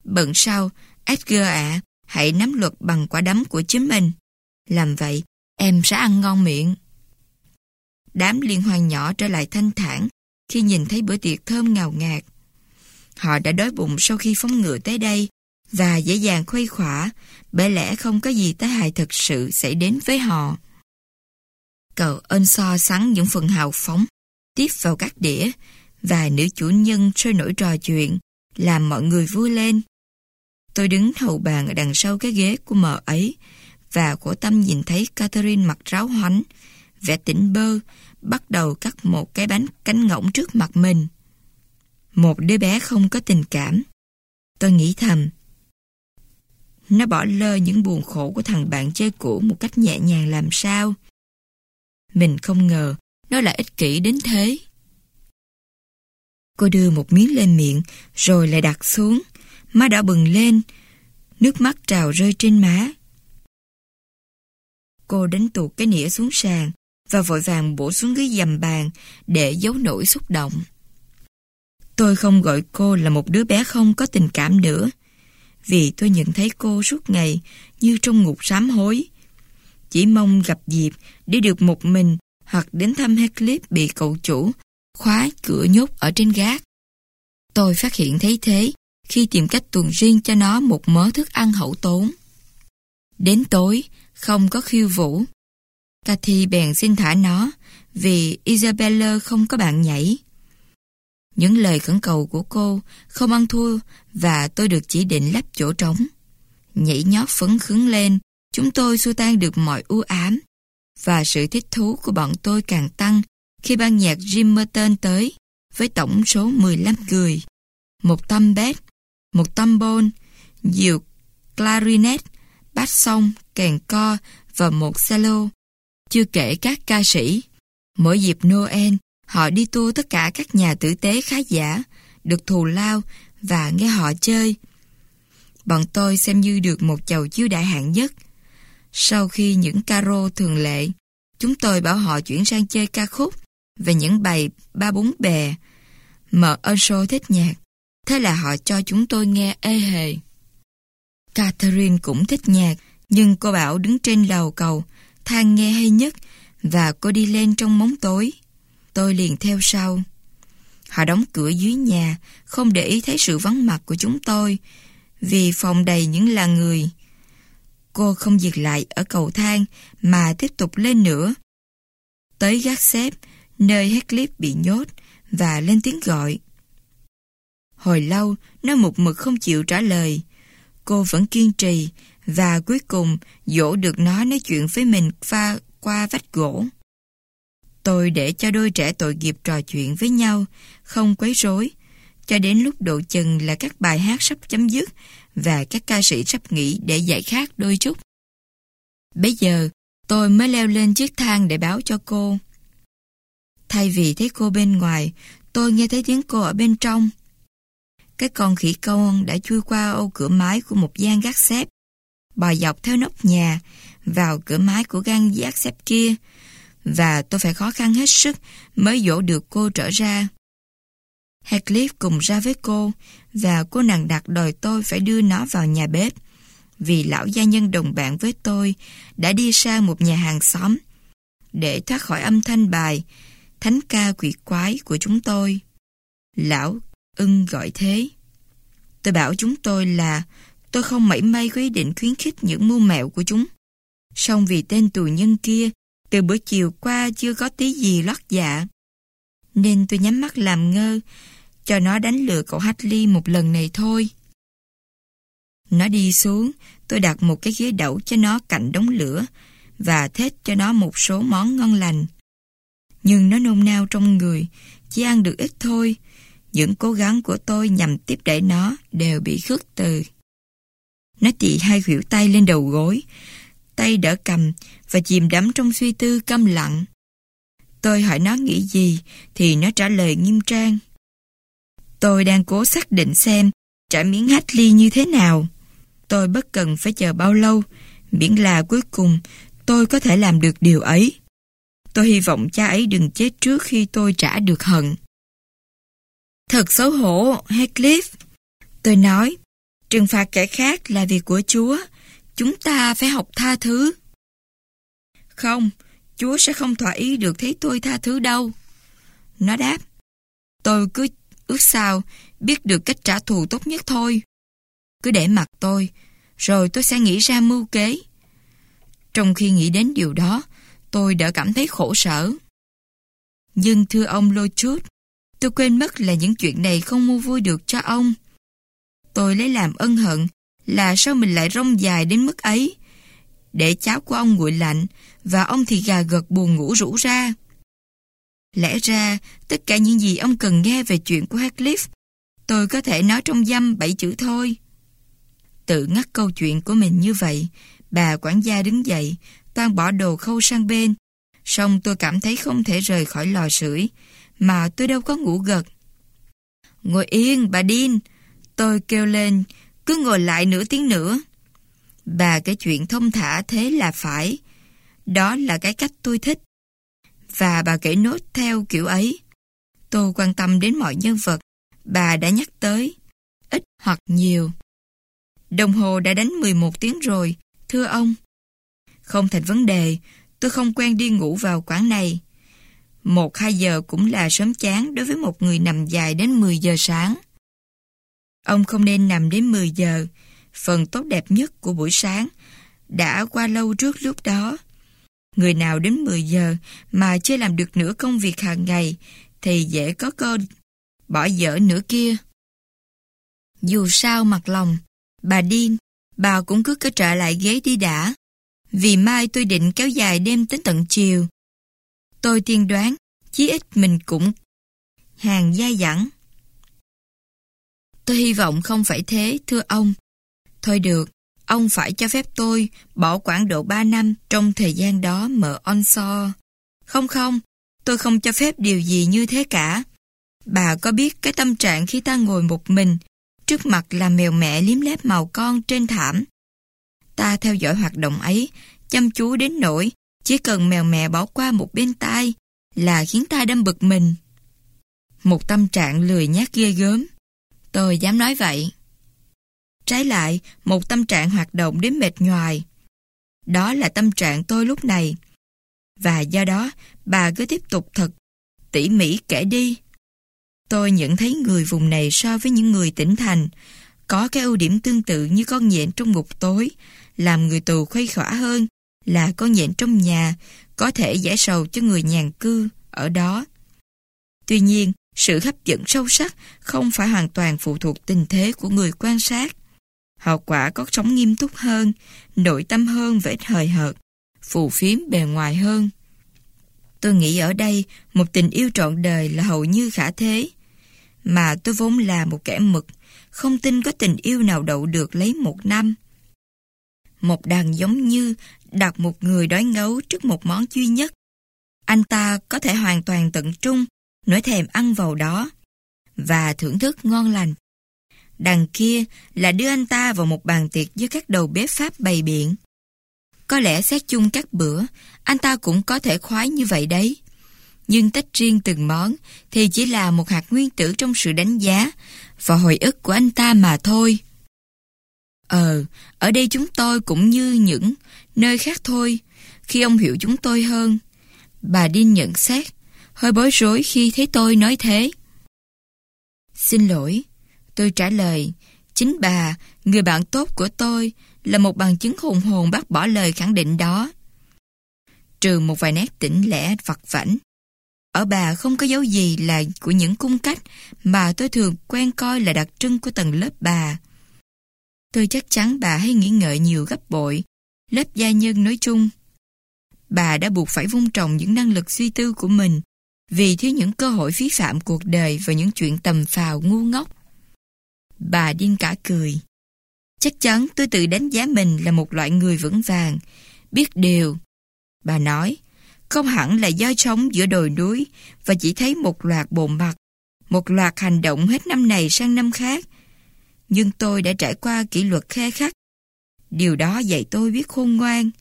Bận sau, Edgar ạ, hãy nắm luật bằng quả đấm của chính mình. Làm vậy, em sẽ ăn ngon miệng. Đám liên hoan nhỏ trở lại thanh thản khi nhìn thấy bữa tiệc thơm ngào ngạt. Họ đã đói bụng sau khi phóng ngựa tới đây và dễ dàng khuây khỏa bởi lẽ không có gì tai hại thực sự xảy đến với họ. Cậu ân so sắn những phần hào phóng tiếp vào các đĩa và nữ chủ nhân sôi nổi trò chuyện làm mọi người vui lên. Tôi đứng hầu bàn ở đằng sau cái ghế của mợ ấy và của tâm nhìn thấy Catherine mặc ráo hoánh, vẻ tỉnh bơ, bắt đầu cắt một cái bánh cánh ngỗng trước mặt mình. Một đứa bé không có tình cảm. Tôi nghĩ thầm. Nó bỏ lơ những buồn khổ của thằng bạn chơi cũ một cách nhẹ nhàng làm sao. Mình không ngờ nó lại ích kỷ đến thế. Cô đưa một miếng lên miệng rồi lại đặt xuống. Má đỏ bừng lên, nước mắt trào rơi trên má. Cô đánh tuột cái nĩa xuống sàn và vội vàng bổ xuống dưới dầm bàn để giấu nỗi xúc động. Tôi không gọi cô là một đứa bé không có tình cảm nữa, vì tôi nhận thấy cô suốt ngày như trong ngục sám hối. Chỉ mong gặp dịp để được một mình hoặc đến thăm Heathcliff bị cậu chủ khóa cửa nhốt ở trên gác. Tôi phát hiện thấy thế khi tìm cách tuần riêng cho nó một mớ thức ăn hậu tốn. Đến tối, không có khiêu vũ. Cathy bèn xin thả nó vì Isabella không có bạn nhảy. Những lời khẩn cầu của cô không ăn thua và tôi được chỉ định lắp chỗ trống. Nhảy nhót phấn khứng lên, chúng tôi xua tan được mọi u ám và sự thích thú của bọn tôi càng tăng khi ban nhạc Jim Merton tới với tổng số 15 người. Một tâm bét, một tâm bôn, nhiều clarinet, bát song, kèn co và một cello. Chưa kể các ca sĩ. Mỗi dịp Noel, họ đi tour tất cả các nhà tử tế khá giả, được thù lao và nghe họ chơi. Bọn tôi xem như được một chầu chiếu đại hạng nhất. Sau khi những caro thường lệ, chúng tôi bảo họ chuyển sang chơi ca khúc và những bài ba bốn bè. Mở Earnshaw thích nhạc, thế là họ cho chúng tôi nghe ê hề. Catherine cũng thích nhạc, nhưng cô bảo đứng trên lầu cầu, thang nghe hay nhất, và cô đi lên trong bóng tối. Tôi liền theo sau. Họ đóng cửa dưới nhà, không để ý thấy sự vắng mặt của chúng tôi, vì phòng đầy những là người. Cô không dừng lại ở cầu thang, mà tiếp tục lên nữa. Tới gác xếp, nơi Heathcliff bị nhốt, và lên tiếng gọi. Hồi lâu, nó một mực không chịu trả lời. Cô vẫn kiên trì, và cuối cùng dỗ được nó nói chuyện với mình pha qua vách gỗ. Tôi để cho đôi trẻ tội nghiệp trò chuyện với nhau, không quấy rối, cho đến lúc độ chừng là các bài hát sắp chấm dứt và các ca sĩ sắp nghỉ để giải khát đôi chút. Bây giờ, tôi mới leo lên chiếc thang để báo cho cô. Thay vì thấy cô bên ngoài, tôi nghe thấy tiếng cô ở bên trong. Cái con khỉ con đã chui qua ô cửa mái của một gian gác xếp, bò dọc theo nóc nhà, vào cửa mái của gan giác xếp kia, và tôi phải khó khăn hết sức mới dỗ được cô trở ra. Heathcliff cùng ra với cô, và cô nàng đặt đòi tôi phải đưa nó vào nhà bếp, vì lão gia nhân đồng bạn với tôi đã đi sang một nhà hàng xóm để thoát khỏi âm thanh bài thánh ca quỷ quái của chúng tôi. Lão ưng gọi thế. Tôi bảo chúng tôi là tôi không mảy may có ý định khuyến khích những mưu mẹo của chúng. Song vì tên tù nhân kia từ bữa chiều qua chưa có tí gì lót dạ. Nên tôi nhắm mắt làm ngơ, cho nó đánh lừa cậu Hadley một lần này thôi. Nó đi xuống, tôi đặt một cái ghế đẩu cho nó cạnh đống lửa và thết cho nó một số món ngon lành. Nhưng nó nôn nao trong người, chỉ ăn được ít thôi. Những cố gắng của tôi nhằm tiếp đẩy nó đều bị khước từ. Nó chỉ hai khuỷu tay lên đầu gối, tay đỡ cầm và chìm đắm trong suy tư câm lặng. Tôi hỏi nó nghĩ gì, thì nó trả lời nghiêm trang. Tôi đang cố xác định xem trả miếng hách ly như thế nào. Tôi bất cần phải chờ bao lâu, miễn là cuối cùng tôi có thể làm được điều ấy. Tôi hy vọng cha ấy đừng chết trước khi tôi trả được hận. Thật xấu hổ, Heathcliff. Tôi nói, trừng phạt kẻ khác là việc của Chúa. Chúng ta phải học tha thứ. Không, Chúa sẽ không thỏa ý được thấy tôi tha thứ đâu. Nó đáp, tôi cứ ước sao biết được cách trả thù tốt nhất thôi. Cứ để mặt tôi, rồi tôi sẽ nghĩ ra mưu kế. Trong khi nghĩ đến điều đó, tôi đã cảm thấy khổ sở. Nhưng thưa ông Lô Chút, tôi quên mất là những chuyện này không mua vui được cho ông. Tôi lấy làm ân hận là sao mình lại rong dài đến mức ấy, để cháo của ông nguội lạnh và ông thì gà gật buồn ngủ rũ ra. Lẽ ra, tất cả những gì ông cần nghe về chuyện của Heathcliff, tôi có thể nói trong dăm bảy chữ thôi. Tự ngắt câu chuyện của mình như vậy, bà quản gia đứng dậy, toan bỏ đồ khâu sang bên. Xong tôi cảm thấy không thể rời khỏi lò sưởi, mà tôi đâu có ngủ gật. Ngồi yên, bà Điên, tôi kêu lên, cứ ngồi lại nửa tiếng nữa. Bà cái chuyện thông thả thế là phải. Đó là cái cách tôi thích. Và bà kể nốt theo kiểu ấy. Tôi quan tâm đến mọi nhân vật bà đã nhắc tới, ít hoặc nhiều. Đồng hồ đã đánh 11 tiếng rồi, thưa ông. Không thành vấn đề, tôi không quen đi ngủ vào quán này. Một hai giờ cũng là sớm chán đối với một người nằm dài đến 10 giờ sáng. Ông không nên nằm đến 10 giờ, phần tốt đẹp nhất của buổi sáng đã qua lâu trước lúc đó. Người nào đến 10 giờ mà chưa làm được nửa công việc hàng ngày thì dễ có cơ bỏ dở nửa kia. Dù sao mặt lòng, bà điên, bà cũng cứ cứ trở lại ghế đi đã. Vì mai tôi định kéo dài đêm tới tận chiều. Tôi tiên đoán, chí ít mình cũng hàng dai dẳng. Tôi hy vọng không phải thế, thưa ông. Thôi được, ông phải cho phép tôi bỏ khoảng độ 3 năm trong thời gian đó mở on so. Không không, tôi không cho phép điều gì như thế cả. Bà có biết cái tâm trạng khi ta ngồi một mình, trước mặt là mèo mẹ liếm lép màu con trên thảm. Ta theo dõi hoạt động ấy, chăm chú đến nỗi chỉ cần mèo mẹ bỏ qua một bên tai là khiến ta đâm bực mình. Một tâm trạng lười nhát ghê gớm. Tôi dám nói vậy. Trái lại, một tâm trạng hoạt động đến mệt nhoài. Đó là tâm trạng tôi lúc này. Và do đó, bà cứ tiếp tục thật tỉ mỉ kể đi. Tôi nhận thấy người vùng này so với những người tỉnh thành có cái ưu điểm tương tự như con nhện trong ngục tối, làm người tù khuây khỏa hơn là con nhện trong nhà có thể giải sầu cho người nhàn cư ở đó. Tuy nhiên, sự hấp dẫn sâu sắc không phải hoàn toàn phụ thuộc tình thế của người quan sát. Hậu quả có sống nghiêm túc hơn, nội tâm hơn và ít hời hợt, phù phiếm bề ngoài hơn. Tôi nghĩ ở đây một tình yêu trọn đời là hầu như khả thế. Mà tôi vốn là một kẻ mực, không tin có tình yêu nào đậu được lấy một năm. Một đàn giống như đặt một người đói ngấu trước một món duy nhất. Anh ta có thể hoàn toàn tận trung, nỗi thèm ăn vào đó, và thưởng thức ngon lành. Đằng kia là đưa anh ta vào một bàn tiệc với các đầu bếp Pháp bày biện. Có lẽ xét chung các bữa, anh ta cũng có thể khoái như vậy đấy. Nhưng tách riêng từng món thì chỉ là một hạt nguyên tử trong sự đánh giá và hồi ức của anh ta mà thôi. Ờ, ở đây chúng tôi cũng như những nơi khác thôi, khi ông hiểu chúng tôi hơn. Bà Đinh nhận xét, hơi bối rối khi thấy tôi nói thế. Xin lỗi, tôi trả lời, chính bà, người bạn tốt của tôi, là một bằng chứng hùng hồn bác bỏ lời khẳng định đó. Trừ một vài nét tỉnh lẻ vặt vảnh. Ở bà không có dấu gì là của những cung cách mà tôi thường quen coi là đặc trưng của tầng lớp bà. Tôi chắc chắn bà hay nghĩ ngợi nhiều gấp bội, lớp gia nhân nói chung. Bà đã buộc phải vung trồng những năng lực suy tư của mình vì thiếu những cơ hội phí phạm cuộc đời và những chuyện tầm phào ngu ngốc. Bà điên cả cười. Chắc chắn tôi tự đánh giá mình là một loại người vững vàng, biết điều. Bà nói, Không hẳn là do sống giữa đồi núi và chỉ thấy một loạt bộ mặt, một loạt hành động hết năm này sang năm khác. Nhưng tôi đã trải qua kỷ luật khe khắc. Điều đó dạy tôi biết khôn ngoan.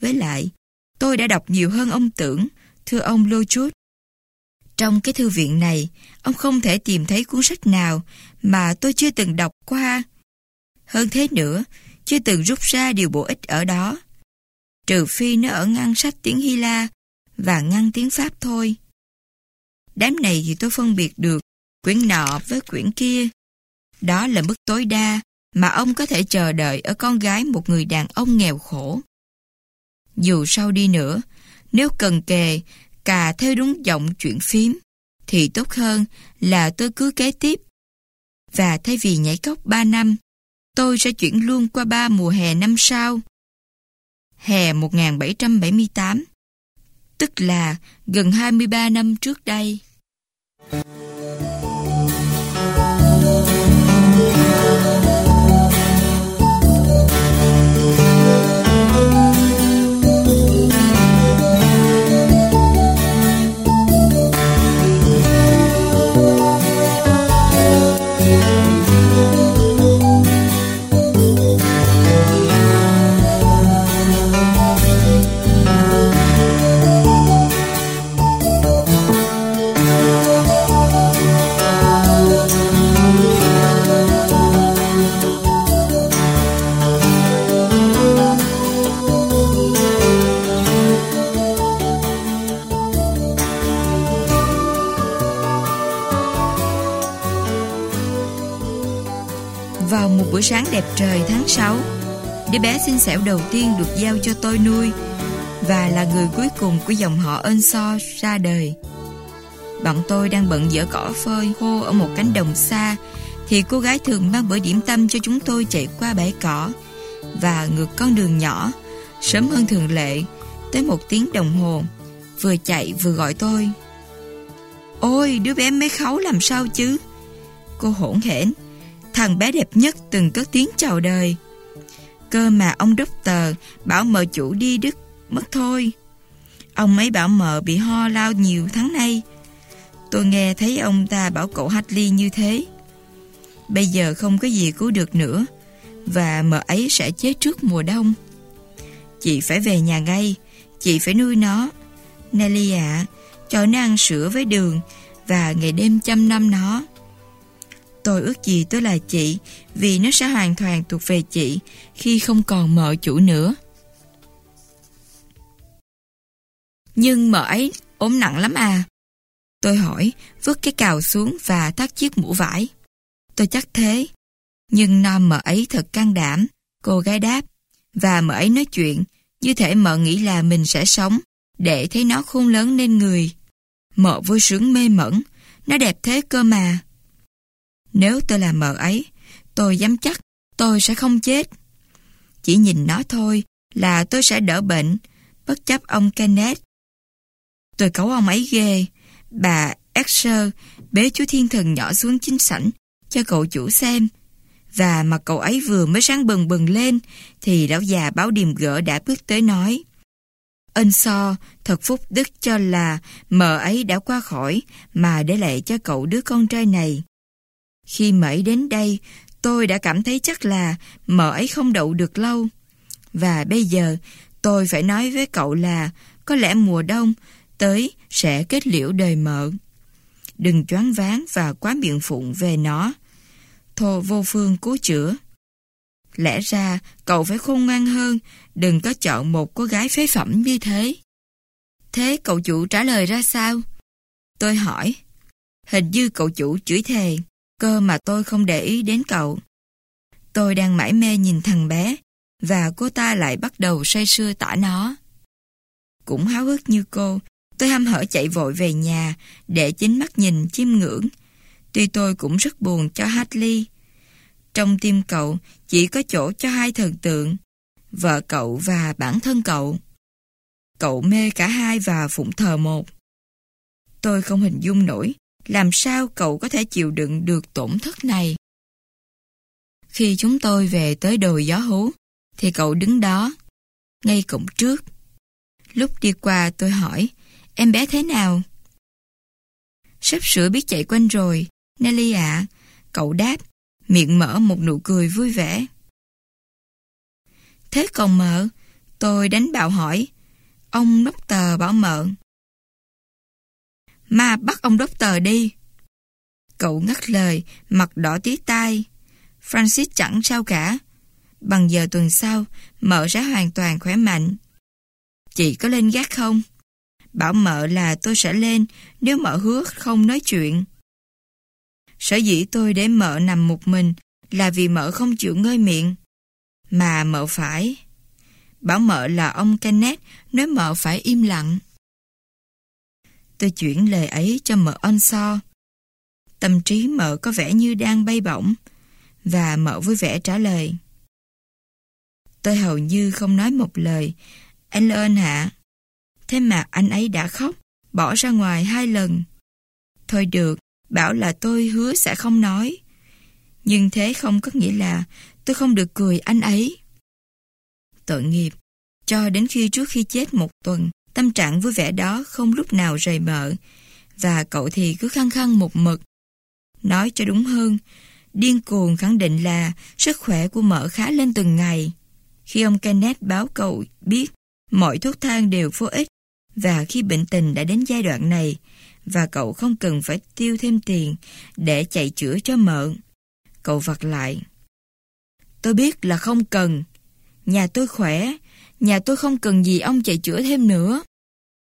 Với lại, tôi đã đọc nhiều hơn ông tưởng, thưa ông Lô Chút. Trong cái thư viện này, ông không thể tìm thấy cuốn sách nào mà tôi chưa từng đọc qua. Hơn thế nữa, chưa từng rút ra điều bổ ích ở đó. Trừ phi nó ở ngăn sách tiếng Hy La và ngăn tiếng Pháp thôi. Đám này thì tôi phân biệt được quyển nọ với quyển kia. Đó là mức tối đa mà ông có thể chờ đợi ở con gái một người đàn ông nghèo khổ. Dù sau đi nữa, nếu cần kề cà theo đúng giọng chuyện phím, thì tốt hơn là tôi cứ kế tiếp. Và thay vì nhảy cốc 3 năm, tôi sẽ chuyển luôn qua ba mùa hè năm sau. Hè 1778, tức là gần 23 năm trước đây. Thank you. Xinh xẻo đầu tiên được giao cho tôi nuôi Và là người cuối cùng của dòng họ ơn so ra đời. Bọn tôi đang bận dỡ cỏ phơi khô ở một cánh đồng xa Thì cô gái thường mang bữa điểm tâm cho chúng tôi chạy qua bãi cỏ Và ngược con đường nhỏ, Sớm hơn thường lệ, Tới một tiếng đồng hồ, Vừa chạy vừa gọi tôi. Ôi, đứa bé mấy khấu làm sao chứ? Cô hỗn hển, Thằng bé đẹp nhất từng cất tiếng chào đời. Cơ mà ông doctor bảo mợ chủ đi Đức, mất thôi. Ông ấy bảo mợ bị ho lao nhiều tháng nay. Tôi nghe thấy ông ta bảo cậu Hadley như thế. Bây giờ không có gì cứu được nữa, Và mợ ấy sẽ chết trước mùa đông. Chị phải về nhà ngay, Chị phải nuôi nó. Nelly ạ, Cho nó ăn sữa với đường Và ngày đêm chăm năm nó. Tôi ước gì tôi là chị vì nó sẽ hoàn toàn thuộc về chị khi không còn mợ chủ nữa. Nhưng mợ ấy ốm nặng lắm à. Tôi hỏi, vứt cái cào xuống và thắt chiếc mũ vải. Tôi chắc thế. Nhưng non mợ ấy thật can đảm. Cô gái đáp. Và mợ ấy nói chuyện, như thể mợ nghĩ là mình sẽ sống, để thấy nó khôn lớn nên người. Mợ vui sướng mê mẩn, nó đẹp thế cơ mà. Nếu tôi là mợ ấy, tôi dám chắc tôi sẽ không chết. Chỉ nhìn nó thôi là tôi sẽ đỡ bệnh, bất chấp ông Kenneth. Tôi cấu ông ấy ghê. Bà Exer bế chú thiên thần nhỏ xuống chính sảnh cho cậu chủ xem. Và mà cậu ấy vừa mới sáng bừng bừng lên thì lão già báo điềm gỡ đã bước tới nói. Ân so, thật phúc đức cho là mợ ấy đã qua khỏi mà để lại cho cậu đứa con trai này. Khi mẩy đến đây, tôi đã cảm thấy chắc là mợ ấy không đậu được lâu. Và bây giờ, tôi phải nói với cậu là có lẽ mùa đông tới sẽ kết liễu đời mợ. Đừng choáng váng và quá miệng phụng về nó. Thô vô phương cố chữa. Lẽ ra cậu phải khôn ngoan hơn, đừng có chọn một cô gái phế phẩm như thế. Thế cậu chủ trả lời ra sao? Tôi hỏi. Hình như cậu chủ chửi thề. Cơ mà tôi không để ý đến cậu. Tôi đang mãi mê nhìn thằng bé, và cô ta lại bắt đầu say sưa tả nó. Cũng háo hức như cô, tôi hăm hở chạy vội về nhà để chính mắt nhìn chiêm ngưỡng. Tuy tôi cũng rất buồn cho Hadley. Trong tim cậu chỉ có chỗ cho hai thần tượng, vợ cậu và bản thân cậu. Cậu mê cả hai và phụng thờ một. Tôi không hình dung nổi làm sao cậu có thể chịu đựng được tổn thất này? Khi chúng tôi về tới đồi gió hú, thì cậu đứng đó, ngay cổng trước. Lúc đi qua tôi hỏi, em bé thế nào? Sắp sửa biết chạy quanh rồi, Nelly ạ. Cậu đáp, miệng mở một nụ cười vui vẻ. Thế còn mợ, tôi đánh bạo hỏi. Ông nóc tờ bảo mợ. Ma bắt ông đốc tờ đi. Cậu ngắt lời, mặt đỏ tí tai. Francis chẳng sao cả. Bằng giờ tuần sau, mợ sẽ hoàn toàn khỏe mạnh. Chị có lên gác không? Bảo mợ là tôi sẽ lên nếu mợ hứa không nói chuyện. Sở dĩ tôi để mợ nằm một mình là vì mợ không chịu ngơi miệng. Mà mợ phải. Bảo mợ là ông Kenneth nói mợ phải im lặng. Tôi chuyển lời ấy cho mợ on so. Tâm trí mợ có vẻ như đang bay bổng và mợ vui vẻ trả lời. Tôi hầu như không nói một lời. Anh ơn hả? Thế mà anh ấy đã khóc, bỏ ra ngoài hai lần. Thôi được, bảo là tôi hứa sẽ không nói. Nhưng thế không có nghĩa là tôi không được cười anh ấy. Tội nghiệp, cho đến khi trước khi chết một tuần, tâm trạng vui vẻ đó không lúc nào rời mợ, và cậu thì cứ khăng khăng một mực. Nói cho đúng hơn, điên cuồng khẳng định là sức khỏe của mợ khá lên từng ngày. Khi ông Kenneth báo cậu biết mọi thuốc thang đều vô ích và khi bệnh tình đã đến giai đoạn này và cậu không cần phải tiêu thêm tiền để chạy chữa cho mợ. Cậu vặt lại. Tôi biết là không cần. Nhà tôi khỏe, nhà tôi không cần gì ông chạy chữa thêm nữa.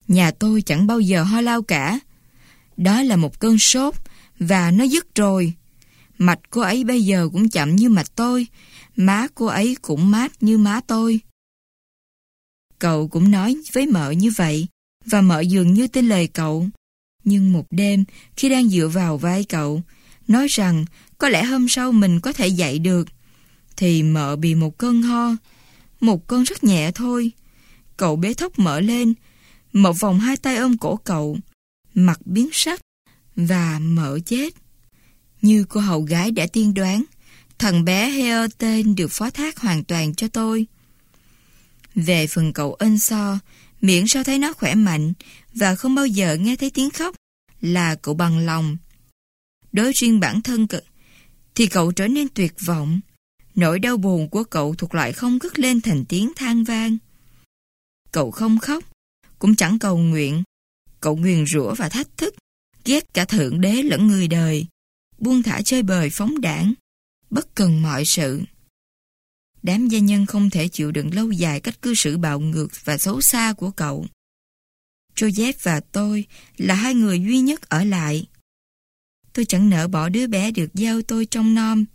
Nhà tôi chẳng bao giờ ho lao cả. Đó là một cơn sốt và nó dứt rồi. Mạch cô ấy bây giờ cũng chậm như mạch tôi, má cô ấy cũng mát như má tôi. Cậu cũng nói với mợ như vậy, và mợ dường như tin lời cậu. Nhưng một đêm, khi đang dựa vào vai cậu, nói rằng có lẽ hôm sau mình có thể dậy được, thì mợ bị một cơn ho, một cơn rất nhẹ thôi. Cậu bế thốc mợ lên, một vòng hai tay ôm cổ cậu, mặt biến sắc, và mở chết. Như cô hầu gái đã tiên đoán, thằng bé Heo tên được phó thác hoàn toàn cho tôi. Về phần cậu ân so, miễn sao thấy nó khỏe mạnh và không bao giờ nghe thấy tiếng khóc là cậu bằng lòng. Đối riêng bản thân cực thì cậu trở nên tuyệt vọng. Nỗi đau buồn của cậu thuộc loại không cất lên thành tiếng than vang. Cậu không khóc, cũng chẳng cầu nguyện. Cậu nguyền rủa và thách thức, ghét cả thượng đế lẫn người đời, buông thả chơi bời phóng đảng, bất cần mọi sự. Đám gia nhân không thể chịu đựng lâu dài cách cư xử bạo ngược và xấu xa của cậu. Joseph và tôi là hai người duy nhất ở lại. Tôi chẳng nỡ bỏ đứa bé được giao tôi trong nom.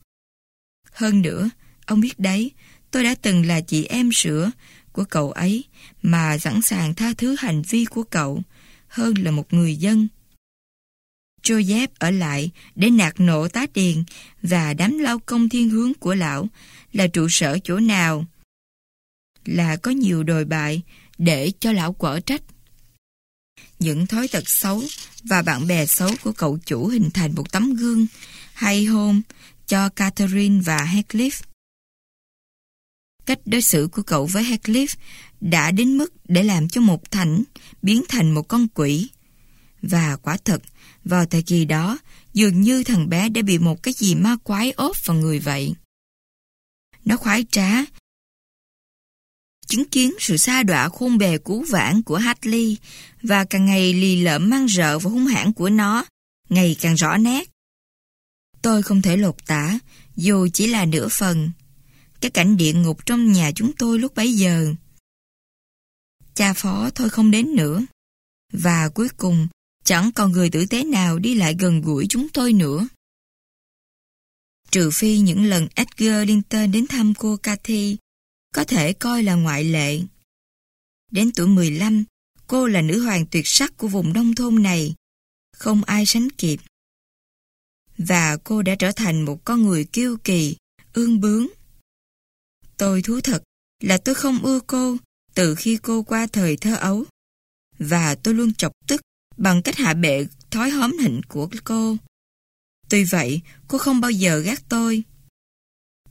Hơn nữa, ông biết đấy, tôi đã từng là chị em sữa của cậu ấy mà sẵn sàng tha thứ hành vi của cậu hơn là một người dân. Joseph ở lại để nạt nộ tá điền và đám lao công thiên hướng của lão là trụ sở chỗ nào. Là có nhiều đồi bại để cho lão quở trách. Những thói tật xấu và bạn bè xấu của cậu chủ hình thành một tấm gương hay hôn cho Catherine và Heathcliff. Cách đối xử của cậu với Heathcliff đã đến mức để làm cho một thảnh biến thành một con quỷ. Và quả thật, vào thời kỳ đó, dường như thằng bé đã bị một cái gì ma quái ốp vào người vậy. Nó khoái trá, chứng kiến sự xa đọa khôn bề cú vãn của Hadley và càng ngày lì lợm mang rợ và hung hãn của nó, ngày càng rõ nét. Tôi không thể lột tả, dù chỉ là nửa phần. Cái cảnh địa ngục trong nhà chúng tôi lúc bấy giờ. Cha phó thôi không đến nữa. Và cuối cùng, chẳng còn người tử tế nào đi lại gần gũi chúng tôi nữa. Trừ phi những lần Edgar Linton đến thăm cô Cathy, có thể coi là ngoại lệ. Đến tuổi 15, cô là nữ hoàng tuyệt sắc của vùng nông thôn này, không ai sánh kịp. Và cô đã trở thành một con người kiêu kỳ, ương bướng. Tôi thú thật là tôi không ưa cô từ khi cô qua thời thơ ấu. Và tôi luôn chọc tức bằng cách hạ bệ thói hóm hỉnh của cô. Tuy vậy, cô không bao giờ gác tôi.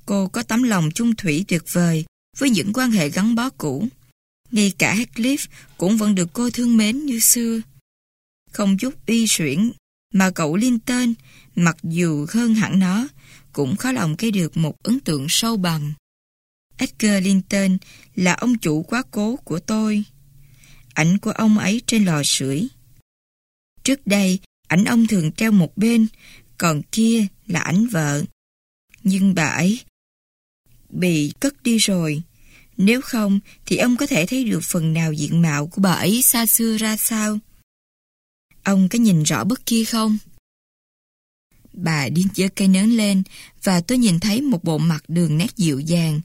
Cô có tấm lòng chung thủy tuyệt vời với những quan hệ gắn bó cũ. ngay cả Heathcliff cũng vẫn được cô thương mến như xưa. Không chút uy suyễn mà cậu Linton, mặc dù hơn hẳn nó, cũng khó lòng gây được một ấn tượng sâu bằng. Edgar Linton là ông chủ quá cố của tôi. Ảnh của ông ấy trên lò sưởi. Trước đây, ảnh ông thường treo một bên, còn kia là ảnh vợ. Nhưng bà ấy bị cất đi rồi. Nếu không, thì ông có thể thấy được phần nào diện mạo của bà ấy xa xưa ra sao. Ông có nhìn rõ bức kia không? Bà điên giơ cây nến lên và tôi nhìn thấy một bộ mặt đường nét dịu dàng,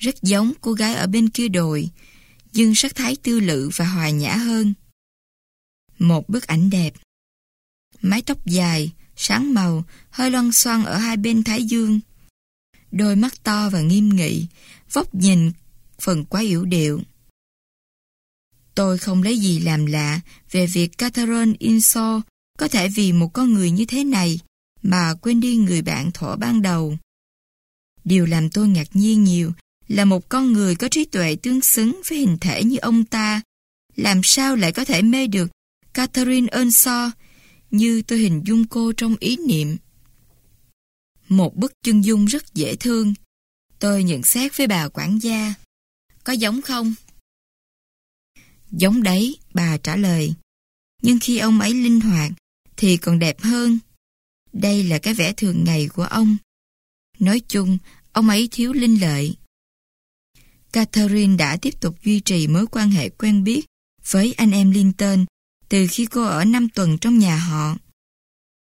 rất giống cô gái ở bên kia đồi, nhưng sắc thái tư lự và hòa nhã hơn. Một bức ảnh đẹp. Mái tóc dài, sáng màu, hơi loăn xoăn ở hai bên thái dương. Đôi mắt to và nghiêm nghị, vóc nhìn phần quá yếu điệu. Tôi không lấy gì làm lạ về việc Catherine Inso có thể vì một con người như thế này mà quên đi người bạn thổ ban đầu. Điều làm tôi ngạc nhiên nhiều là một con người có trí tuệ tương xứng với hình thể như ông ta, làm sao lại có thể mê được Catherine Earnshaw như tôi hình dung cô trong ý niệm. Một bức chân dung rất dễ thương. Tôi nhận xét với bà quản gia. Có giống không? Giống đấy, bà trả lời. Nhưng khi ông ấy linh hoạt, thì còn đẹp hơn. Đây là cái vẻ thường ngày của ông. Nói chung, ông ấy thiếu linh lợi. Catherine đã tiếp tục duy trì mối quan hệ quen biết với anh em Linton từ khi cô ở 5 tuần trong nhà họ.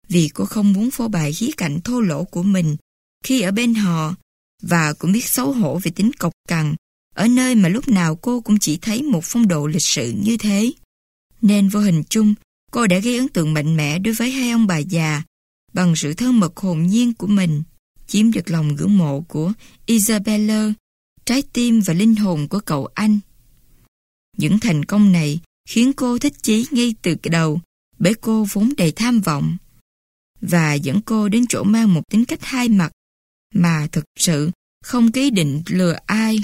Vì cô không muốn phô bày khí cạnh thô lỗ của mình khi ở bên họ và cũng biết xấu hổ về tính cộc cằn ở nơi mà lúc nào cô cũng chỉ thấy một phong độ lịch sự như thế. Nên vô hình chung, cô đã gây ấn tượng mạnh mẽ đối với hai ông bà già bằng sự thân mật hồn nhiên của mình, chiếm được lòng ngưỡng mộ của Isabella, trái tim và linh hồn của cậu anh. Những thành công này khiến cô thích chí ngay từ đầu, bởi cô vốn đầy tham vọng và dẫn cô đến chỗ mang một tính cách hai mặt mà thực sự không ký định lừa ai.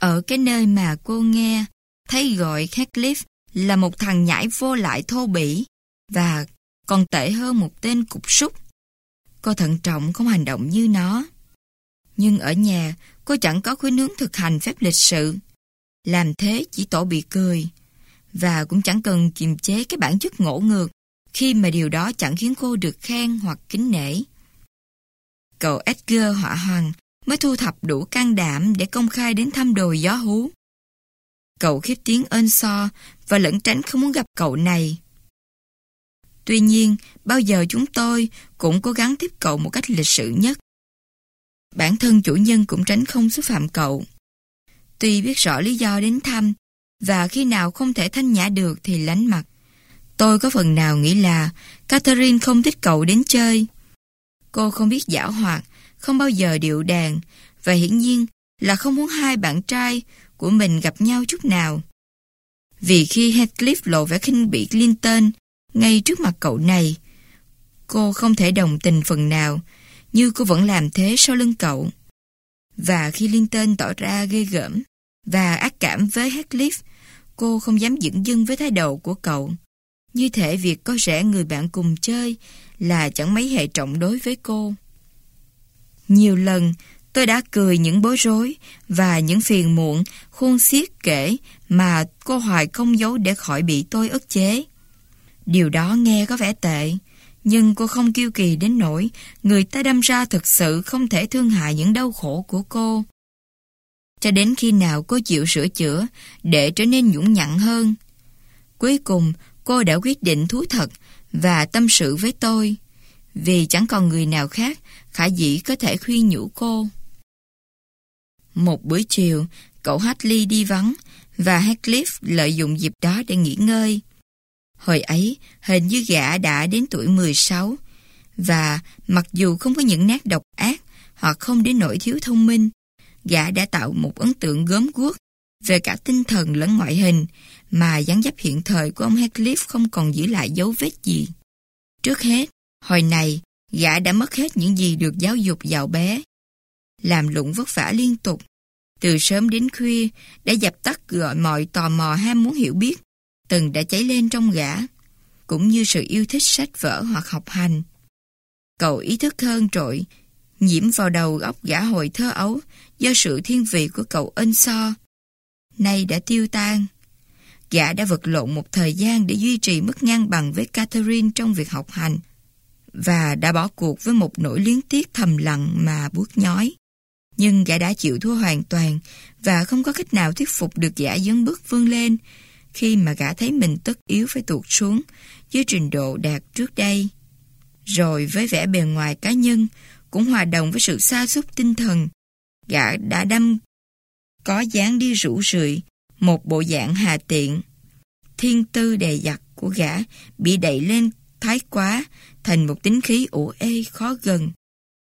Ở cái nơi mà cô nghe, thấy gọi Heathcliff là một thằng nhãi vô lại thô bỉ và còn tệ hơn một tên cục súc. Cô thận trọng không hành động như nó. Nhưng ở nhà, cô chẳng có khuyến hướng thực hành phép lịch sự. Làm thế chỉ tổ bị cười. Và cũng chẳng cần kiềm chế cái bản chất ngỗ ngược khi mà điều đó chẳng khiến cô được khen hoặc kính nể. Cậu Edgar họa hoàng mới thu thập đủ can đảm để công khai đến thăm đồi gió hú. Cậu khiếp tiếng ơn so và lẫn tránh không muốn gặp cậu này. Tuy nhiên, bao giờ chúng tôi cũng cố gắng tiếp cậu một cách lịch sự nhất. Bản thân chủ nhân cũng tránh không xúc phạm cậu. Tuy biết rõ lý do đến thăm, và khi nào không thể thanh nhã được thì lánh mặt. Tôi có phần nào nghĩ là Catherine không thích cậu đến chơi. Cô không biết giảo hoạt, không bao giờ điệu đàn, và hiển nhiên là không muốn hai bạn trai của mình gặp nhau chút nào. Vì khi Heathcliff lộ vẻ khinh bị Clinton ngay trước mặt cậu này, cô không thể đồng tình phần nào, như cô vẫn làm thế sau lưng cậu. Và khi liên tên tỏ ra ghê gớm và ác cảm với Heathcliff, cô không dám dững dưng với thái độ của cậu. Như thể việc có rẻ người bạn cùng chơi là chẳng mấy hệ trọng đối với cô. Nhiều lần, tôi đã cười những bối rối và những phiền muộn khuôn xiết kể mà cô Hoài không giấu để khỏi bị tôi ức chế. Điều đó nghe có vẻ tệ, nhưng cô không kiêu kỳ đến nỗi người ta đâm ra thực sự không thể thương hại những đau khổ của cô. Cho đến khi nào cô chịu sửa chữa để trở nên nhũng nhặn hơn. Cuối cùng, cô đã quyết định thú thật và tâm sự với tôi, vì chẳng còn người nào khác khả dĩ có thể khuyên nhủ cô. Một buổi chiều, cậu Hartley đi vắng và Heathcliff lợi dụng dịp đó để nghỉ ngơi. Hồi ấy, hình như gã đã đến tuổi 16 và mặc dù không có những nét độc ác hoặc không đến nỗi thiếu thông minh, gã đã tạo một ấn tượng gớm guốc về cả tinh thần lẫn ngoại hình mà dáng dấp hiện thời của ông Heathcliff không còn giữ lại dấu vết gì. Trước hết, hồi này, gã đã mất hết những gì được giáo dục giàu bé. Làm lụng vất vả liên tục, Từ sớm đến khuya, đã dập tắt gọi mọi tò mò ham muốn hiểu biết, từng đã cháy lên trong gã, cũng như sự yêu thích sách vở hoặc học hành. Cậu ý thức hơn trội, nhiễm vào đầu óc gã hồi thơ ấu do sự thiên vị của cậu ân so. Nay đã tiêu tan. Gã đã vật lộn một thời gian để duy trì mức ngang bằng với Catherine trong việc học hành và đã bỏ cuộc với một nỗi liếng tiếc thầm lặng mà buốt nhói. Nhưng gã đã chịu thua hoàn toàn và không có cách nào thuyết phục được gã dấn bước vươn lên khi mà gã thấy mình tất yếu phải tuột xuống dưới trình độ đạt trước đây. Rồi với vẻ bề ngoài cá nhân cũng hòa đồng với sự xa xúc tinh thần, gã đã đâm có dáng đi rủ rượi, một bộ dạng hà tiện. Thiên tư đề giặc của gã bị đẩy lên thái quá thành một tính khí ủ ê khó gần,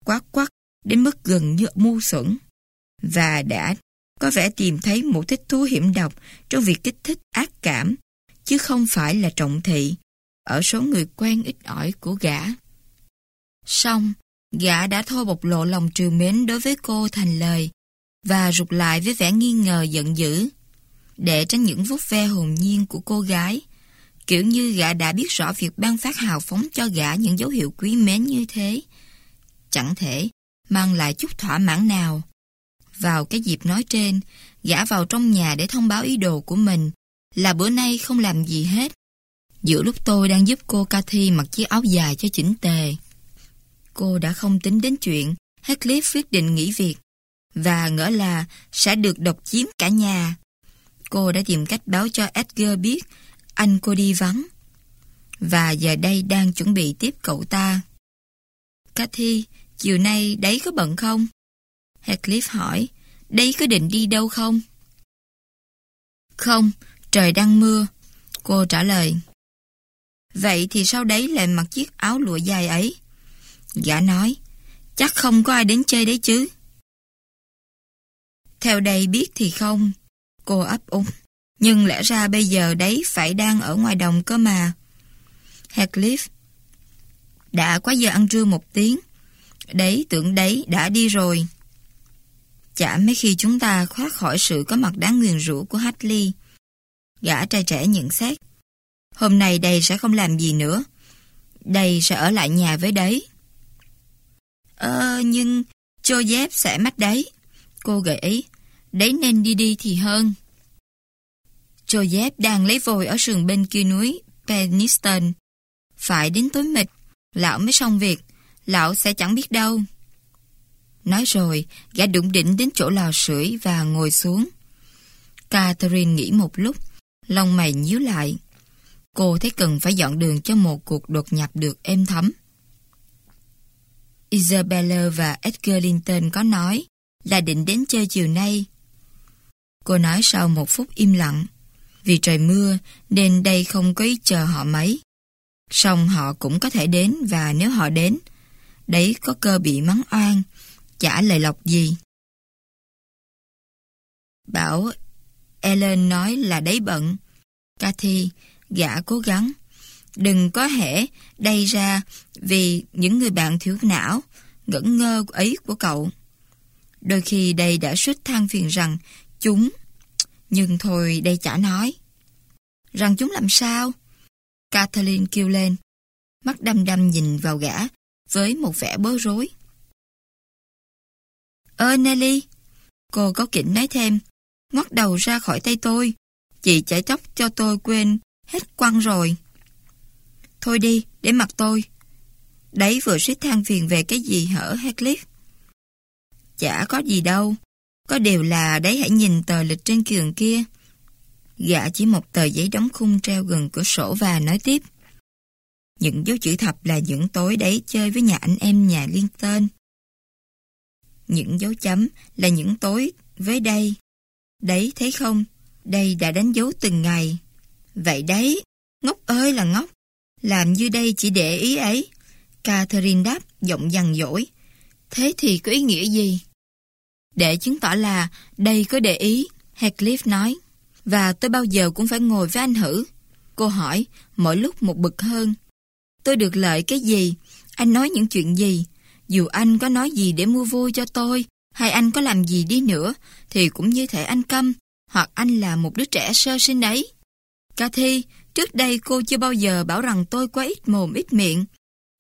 quát quát đến mức gần như mu xuẩn. Và đã có vẻ tìm thấy một thích thú hiểm độc trong việc kích thích ác cảm, chứ không phải là trọng thị, ở số người quen ít ỏi của gã. Xong, gã đã thôi bộc lộ lòng trừ mến đối với cô thành lời, và rụt lại với vẻ nghi ngờ giận dữ. Để tránh những vuốt ve hồn nhiên của cô gái, kiểu như gã đã biết rõ việc ban phát hào phóng cho gã những dấu hiệu quý mến như thế. Chẳng thể mang lại chút thỏa mãn nào. Vào cái dịp nói trên, gã vào trong nhà để thông báo ý đồ của mình là bữa nay không làm gì hết. Giữa lúc tôi đang giúp cô Cathy mặc chiếc áo dài cho chỉnh tề. Cô đã không tính đến chuyện Heathcliff quyết định nghỉ việc và ngỡ là sẽ được độc chiếm cả nhà. Cô đã tìm cách báo cho Edgar biết anh cô đi vắng và giờ đây đang chuẩn bị tiếp cậu ta. Cathy, chiều nay đấy có bận không? Heathcliff hỏi, đấy có định đi đâu không? Không, trời đang mưa. Cô trả lời. Vậy thì sau đấy lại mặc chiếc áo lụa dài ấy? Gã nói, chắc không có ai đến chơi đấy chứ. Theo đây biết thì không. Cô ấp úng. Nhưng lẽ ra bây giờ đấy phải đang ở ngoài đồng cơ mà. Heathcliff. Đã quá giờ ăn trưa một tiếng. Đấy tưởng đấy đã đi rồi. Chả mấy khi chúng ta thoát khỏi sự có mặt đáng nguyền rủa của Hadley. Gã trai trẻ nhận xét. Hôm nay đây sẽ không làm gì nữa. Đây sẽ ở lại nhà với đấy. Ờ, nhưng Joseph sẽ mất đấy. Cô gợi ý. Đấy nên đi đi thì hơn. Joseph đang lấy vôi ở sườn bên kia núi Peniston. Phải đến tối mịt, lão mới xong việc, lão sẽ chẳng biết đâu. Nói rồi, gã đụng đỉnh đến chỗ lò sưởi và ngồi xuống. Catherine nghĩ một lúc, lông mày nhíu lại. Cô thấy cần phải dọn đường cho một cuộc đột nhập được êm thấm. Isabella và Edgar Linton có nói là định đến chơi chiều nay. Cô nói sau một phút im lặng. Vì trời mưa nên đây không có ý chờ họ mấy. Xong họ cũng có thể đến và nếu họ đến, đấy có cơ bị mắng oan, chả lời lộc gì. Bảo Ellen nói là đấy bận. Cathy, gã cố gắng. Đừng có hễ đây ra vì những người bạn thiếu não, ngẩn ngơ ấy của cậu. Đôi khi đây đã suýt than phiền rằng chúng, nhưng thôi đây chả nói. Rằng chúng làm sao? Kathleen kêu lên, mắt đăm đăm nhìn vào gã với một vẻ bối rối. Ơ Nelly, cô có kỉnh nói thêm, ngoắt đầu ra khỏi tay tôi. Chị chải tóc cho tôi quên hết quăng rồi. Thôi đi, để mặt tôi. Đấy vừa suýt than phiền về cái gì hở Heathcliff. Chả có gì đâu. Có điều là đấy hãy nhìn tờ lịch trên giường kia. Gã chỉ một tờ giấy đóng khung treo gần cửa sổ và nói tiếp. Những dấu chữ thập là những tối đấy chơi với nhà anh em nhà liên tên. Những dấu chấm là những tối với đây. Đấy thấy không? Đây đã đánh dấu từng ngày. Vậy đấy, ngốc ơi là ngốc. Làm như đây chỉ để ý ấy. Catherine đáp giọng dằn dỗi. Thế thì có ý nghĩa gì? Để chứng tỏ là đây có để ý, Heathcliff nói. Và tôi bao giờ cũng phải ngồi với anh Hử. Cô hỏi, mỗi lúc một bực hơn. Tôi được lợi cái gì? Anh nói những chuyện gì? Dù anh có nói gì để mua vui cho tôi, hay anh có làm gì đi nữa, thì cũng như thể anh câm, hoặc anh là một đứa trẻ sơ sinh đấy. Cathy, trước đây cô chưa bao giờ bảo rằng tôi quá ít mồm ít miệng,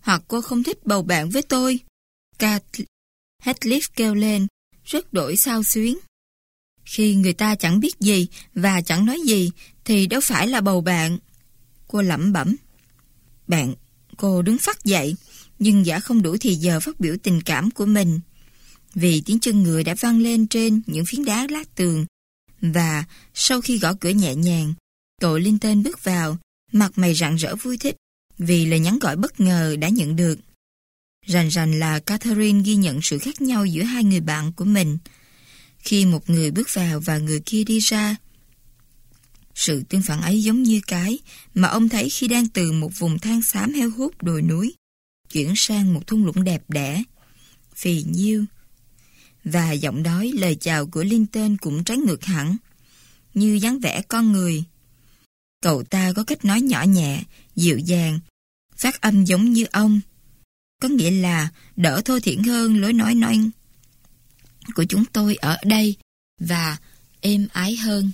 hoặc cô không thích bầu bạn với tôi. Cathy, Heathcliff kêu lên, rất đổi sao xuyến. Khi người ta chẳng biết gì và chẳng nói gì thì đâu phải là bầu bạn. Cô lẩm bẩm. Bạn, cô đứng phát dậy, nhưng giả không đủ thì giờ phát biểu tình cảm của mình. Vì tiếng chân người đã vang lên trên những phiến đá lát tường. Và sau khi gõ cửa nhẹ nhàng, cậu Linton bước vào, mặt mày rạng rỡ vui thích vì lời nhắn gọi bất ngờ đã nhận được. Rành rành là Catherine ghi nhận sự khác nhau giữa hai người bạn của mình. Khi một người bước vào và người kia đi ra, sự tương phản ấy giống như cái mà ông thấy khi đang từ một vùng than xám heo hút đồi núi, chuyển sang một thung lũng đẹp đẽ, phì nhiêu. Và giọng nói lời chào của Linton cũng trái ngược hẳn, như dáng vẻ con người. Cậu ta có cách nói nhỏ nhẹ, dịu dàng, phát âm giống như ông. Có nghĩa là đỡ thô thiển hơn lối nói nói của chúng tôi ở đây và êm ái hơn.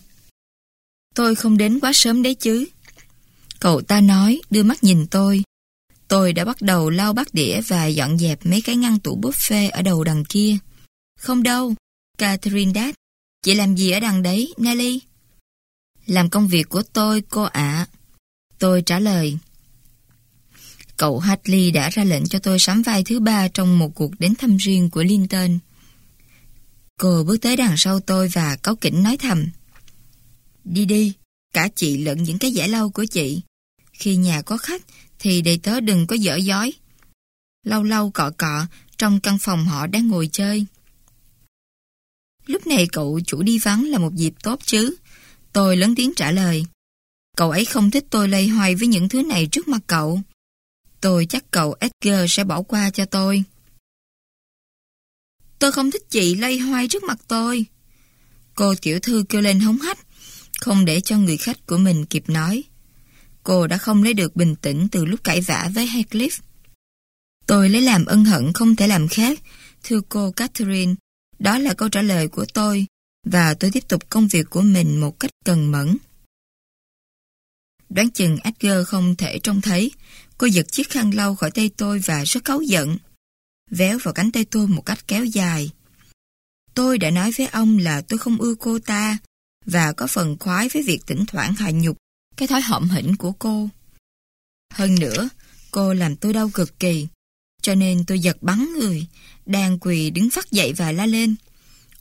Tôi không đến quá sớm đấy chứ. Cậu ta nói, đưa mắt nhìn tôi. Tôi đã bắt đầu lau bát đĩa và dọn dẹp mấy cái ngăn tủ buffet ở đầu đằng kia. Không đâu, Catherine đáp. Chị làm gì ở đằng đấy, Nelly? Làm công việc của tôi, cô ạ. Tôi trả lời. Cậu Hadley đã ra lệnh cho tôi sắm vai thứ ba trong một cuộc đến thăm riêng của Linton. Cô bước tới đằng sau tôi và cáu kỉnh nói thầm. Đi đi, cả chị lẫn những cái giải lau của chị. Khi nhà có khách thì đệ tớ đừng có dở dói. Lâu lâu cọ cọ trong căn phòng họ đang ngồi chơi. Lúc này cậu chủ đi vắng là một dịp tốt chứ. Tôi lớn tiếng trả lời. Cậu ấy không thích tôi lây hoay với những thứ này trước mặt cậu. Tôi chắc cậu Edgar sẽ bỏ qua cho tôi. Tôi không thích chị lây hoay trước mặt tôi. Cô tiểu thư kêu lên hống hách, không để cho người khách của mình kịp nói. Cô đã không lấy được bình tĩnh từ lúc cãi vã với Heathcliff. Tôi lấy làm ân hận không thể làm khác, thưa cô Catherine. Đó là câu trả lời của tôi, và tôi tiếp tục công việc của mình một cách cần mẫn. Đoán chừng Edgar không thể trông thấy, cô giật chiếc khăn lau khỏi tay tôi và rất cáu giận véo vào cánh tay tôi một cách kéo dài. Tôi đã nói với ông là tôi không ưa cô ta và có phần khoái với việc thỉnh thoảng hạ nhục cái thói hậm hĩnh của cô. Hơn nữa, cô làm tôi đau cực kỳ, cho nên tôi giật bắn người, đang quỳ đứng phát dậy và la lên.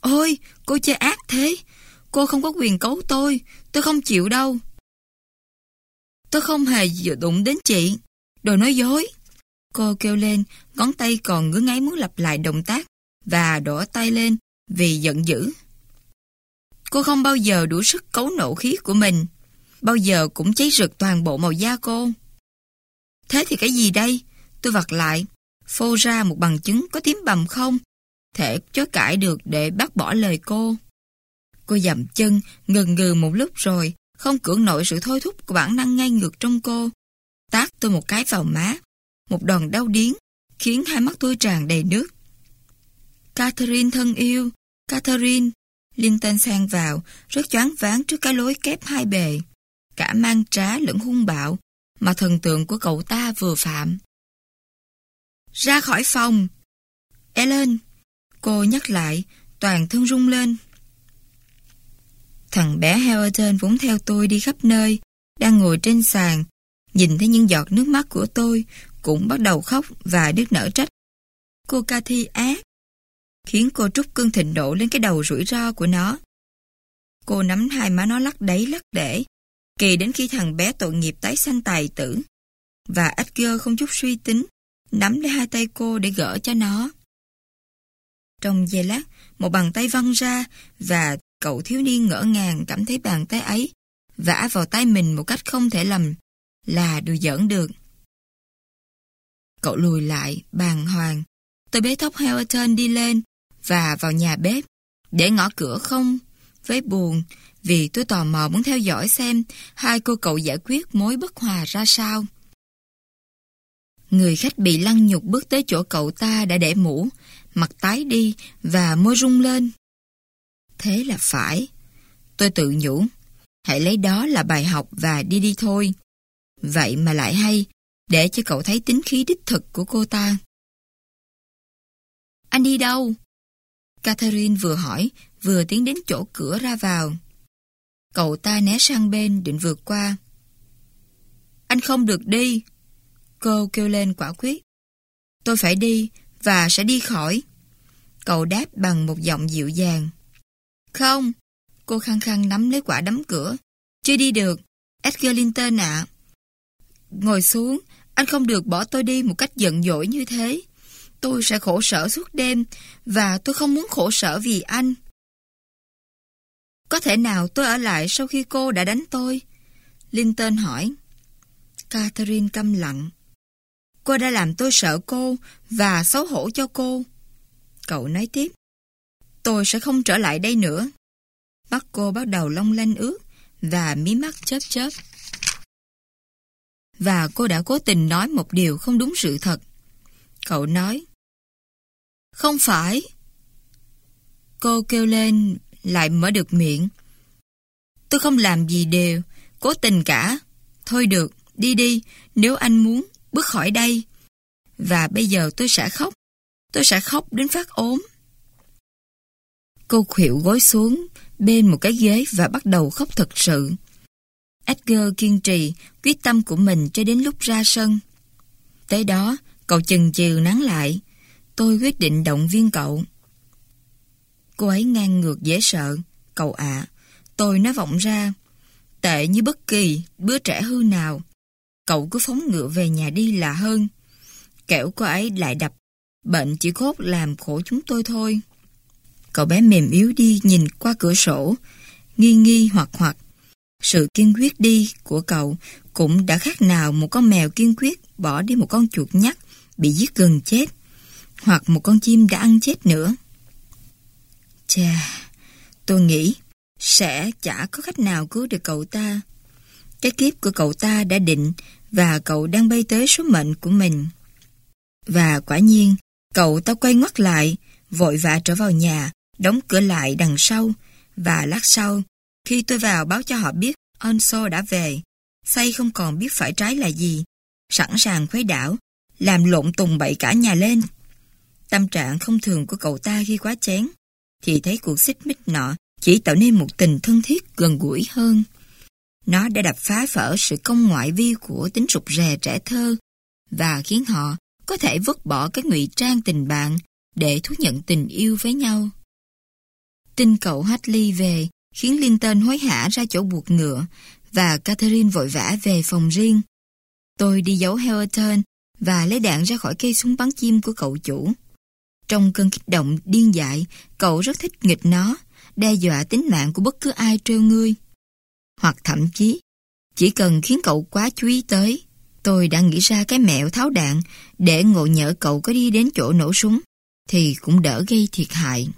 Ôi, cô chơi ác thế, cô không có quyền cấu tôi, tôi không chịu đâu. Tôi không hề dự đụng đến chị, đồ nói dối. Cô kêu lên, ngón tay còn ngứa ngáy muốn lặp lại động tác và đổ tay lên vì giận dữ. Cô không bao giờ đủ sức cấu nộ khí của mình, bao giờ cũng cháy rực toàn bộ màu da cô. Thế thì cái gì đây? Tôi vặt lại, phô ra một bằng chứng có tím bầm không? Thể chối cãi được để bác bỏ lời cô. Cô dậm chân, ngừng ngừ một lúc rồi, không cưỡng nổi sự thôi thúc của bản năng ngay ngược trong cô. Tát tôi một cái vào má, một đòn đau điến, khiến hai mắt tôi tràn đầy nước. Catherine thân yêu, Catherine, Liên tên sang vào, rất choáng váng trước cái lối kép hai bề, cả mang trá lẫn hung bạo, mà thần tượng của cậu ta vừa phạm. Ra khỏi phòng! Ellen! Cô nhắc lại, toàn thân rung lên. Thằng bé Hamilton vốn theo tôi đi khắp nơi, đang ngồi trên sàn, nhìn thấy những giọt nước mắt của tôi, cũng bắt đầu khóc và đứt nở trách. Cô Cathy ác, khiến cô trút cơn thịnh nộ lên cái đầu rủi ro của nó. Cô nắm hai má nó lắc đáy lắc để, kỳ đến khi thằng bé tội nghiệp tái sanh tài tử. Và Edgar không chút suy tính, nắm lấy hai tay cô để gỡ cho nó. Trong giây lát, một bàn tay văng ra và cậu thiếu niên ngỡ ngàng cảm thấy bàn tay ấy vả vào tay mình một cách không thể lầm là đùa giỡn được. Cậu lùi lại, bàng hoàng. Tôi bế tóc Hamilton đi lên và vào nhà bếp để ngõ cửa không với buồn vì tôi tò mò muốn theo dõi xem hai cô cậu giải quyết mối bất hòa ra sao. Người khách bị lăng nhục bước tới chỗ cậu ta đã để mũ, mặt tái đi và môi rung lên. Thế là phải. Tôi tự nhủ, hãy lấy đó là bài học và đi đi thôi. Vậy mà lại hay, để cho cậu thấy tính khí đích thực của cô ta. Anh đi đâu? Catherine vừa hỏi, vừa tiến đến chỗ cửa ra vào. Cậu ta né sang bên định vượt qua. Anh không được đi. Cô kêu lên quả quyết. Tôi phải đi và sẽ đi khỏi. Cậu đáp bằng một giọng dịu dàng. Không. Cô khăng khăng nắm lấy quả đấm cửa. Chưa đi được. Edgar Linton ạ. Ngồi xuống. Anh không được bỏ tôi đi một cách giận dỗi như thế. Tôi sẽ khổ sở suốt đêm và tôi không muốn khổ sở vì anh. Có thể nào tôi ở lại sau khi cô đã đánh tôi? Linton hỏi. Catherine câm lặng. Cô đã làm tôi sợ cô và xấu hổ cho cô. Cậu nói tiếp. Tôi sẽ không trở lại đây nữa. Mắt cô bắt đầu long lanh ướt và mí mắt chớp chớp. Và cô đã cố tình nói một điều không đúng sự thật. Cậu nói. Không phải. Cô kêu lên lại mở được miệng. Tôi không làm gì đều, cố tình cả. Thôi được, đi đi, nếu anh muốn, bước khỏi đây. Và bây giờ tôi sẽ khóc. Tôi sẽ khóc đến phát ốm. Cô khuỵu gối xuống bên một cái ghế và bắt đầu khóc thật sự. Edgar kiên trì, quyết tâm của mình cho đến lúc ra sân. Tới đó, cậu chần chừ nắng lại. Tôi quyết định động viên cậu. Cô ấy ngang ngược dễ sợ. Cậu ạ, tôi nói vọng ra. Tệ như bất kỳ đứa trẻ hư nào. Cậu cứ phóng ngựa về nhà đi là hơn. Kẻo cô ấy lại đập. Bệnh chỉ cốt làm khổ chúng tôi thôi. Cậu bé mềm yếu đi nhìn qua cửa sổ. Nghi nghi hoặc hoặc. Sự kiên quyết đi của cậu cũng đã khác nào một con mèo kiên quyết bỏ đi một con chuột nhắt bị giết gần chết hoặc một con chim đã ăn chết nữa. Chà, tôi nghĩ sẽ chả có khách nào cứu được cậu ta. Cái kiếp của cậu ta đã định và cậu đang bay tới số mệnh của mình. Và quả nhiên, cậu ta quay ngoắt lại, vội vã trở vào nhà, đóng cửa lại đằng sau, và lát sau, khi tôi vào báo cho họ biết Onso đã về, say không còn biết phải trái là gì, sẵn sàng khuấy đảo, làm lộn tùng bậy cả nhà lên. Tâm trạng không thường của cậu ta khi quá chén, thì thấy cuộc xích mích nọ chỉ tạo nên một tình thân thiết gần gũi hơn. Nó đã đập phá vỡ sự công ngoại vi của tính rụt rè trẻ thơ và khiến họ có thể vứt bỏ cái ngụy trang tình bạn để thú nhận tình yêu với nhau. Tin cậu Hadley về khiến Linton hối hả ra chỗ buộc ngựa và Catherine vội vã về phòng riêng. Tôi đi giấu Hamilton và lấy đạn ra khỏi cây súng bắn chim của cậu chủ. Trong cơn kích động điên dại, cậu rất thích nghịch nó, đe dọa tính mạng của bất cứ ai trêu ngươi. Hoặc thậm chí, chỉ cần khiến cậu quá chú ý tới, tôi đã nghĩ ra cái mẹo tháo đạn để ngộ nhỡ cậu có đi đến chỗ nổ súng, thì cũng đỡ gây thiệt hại.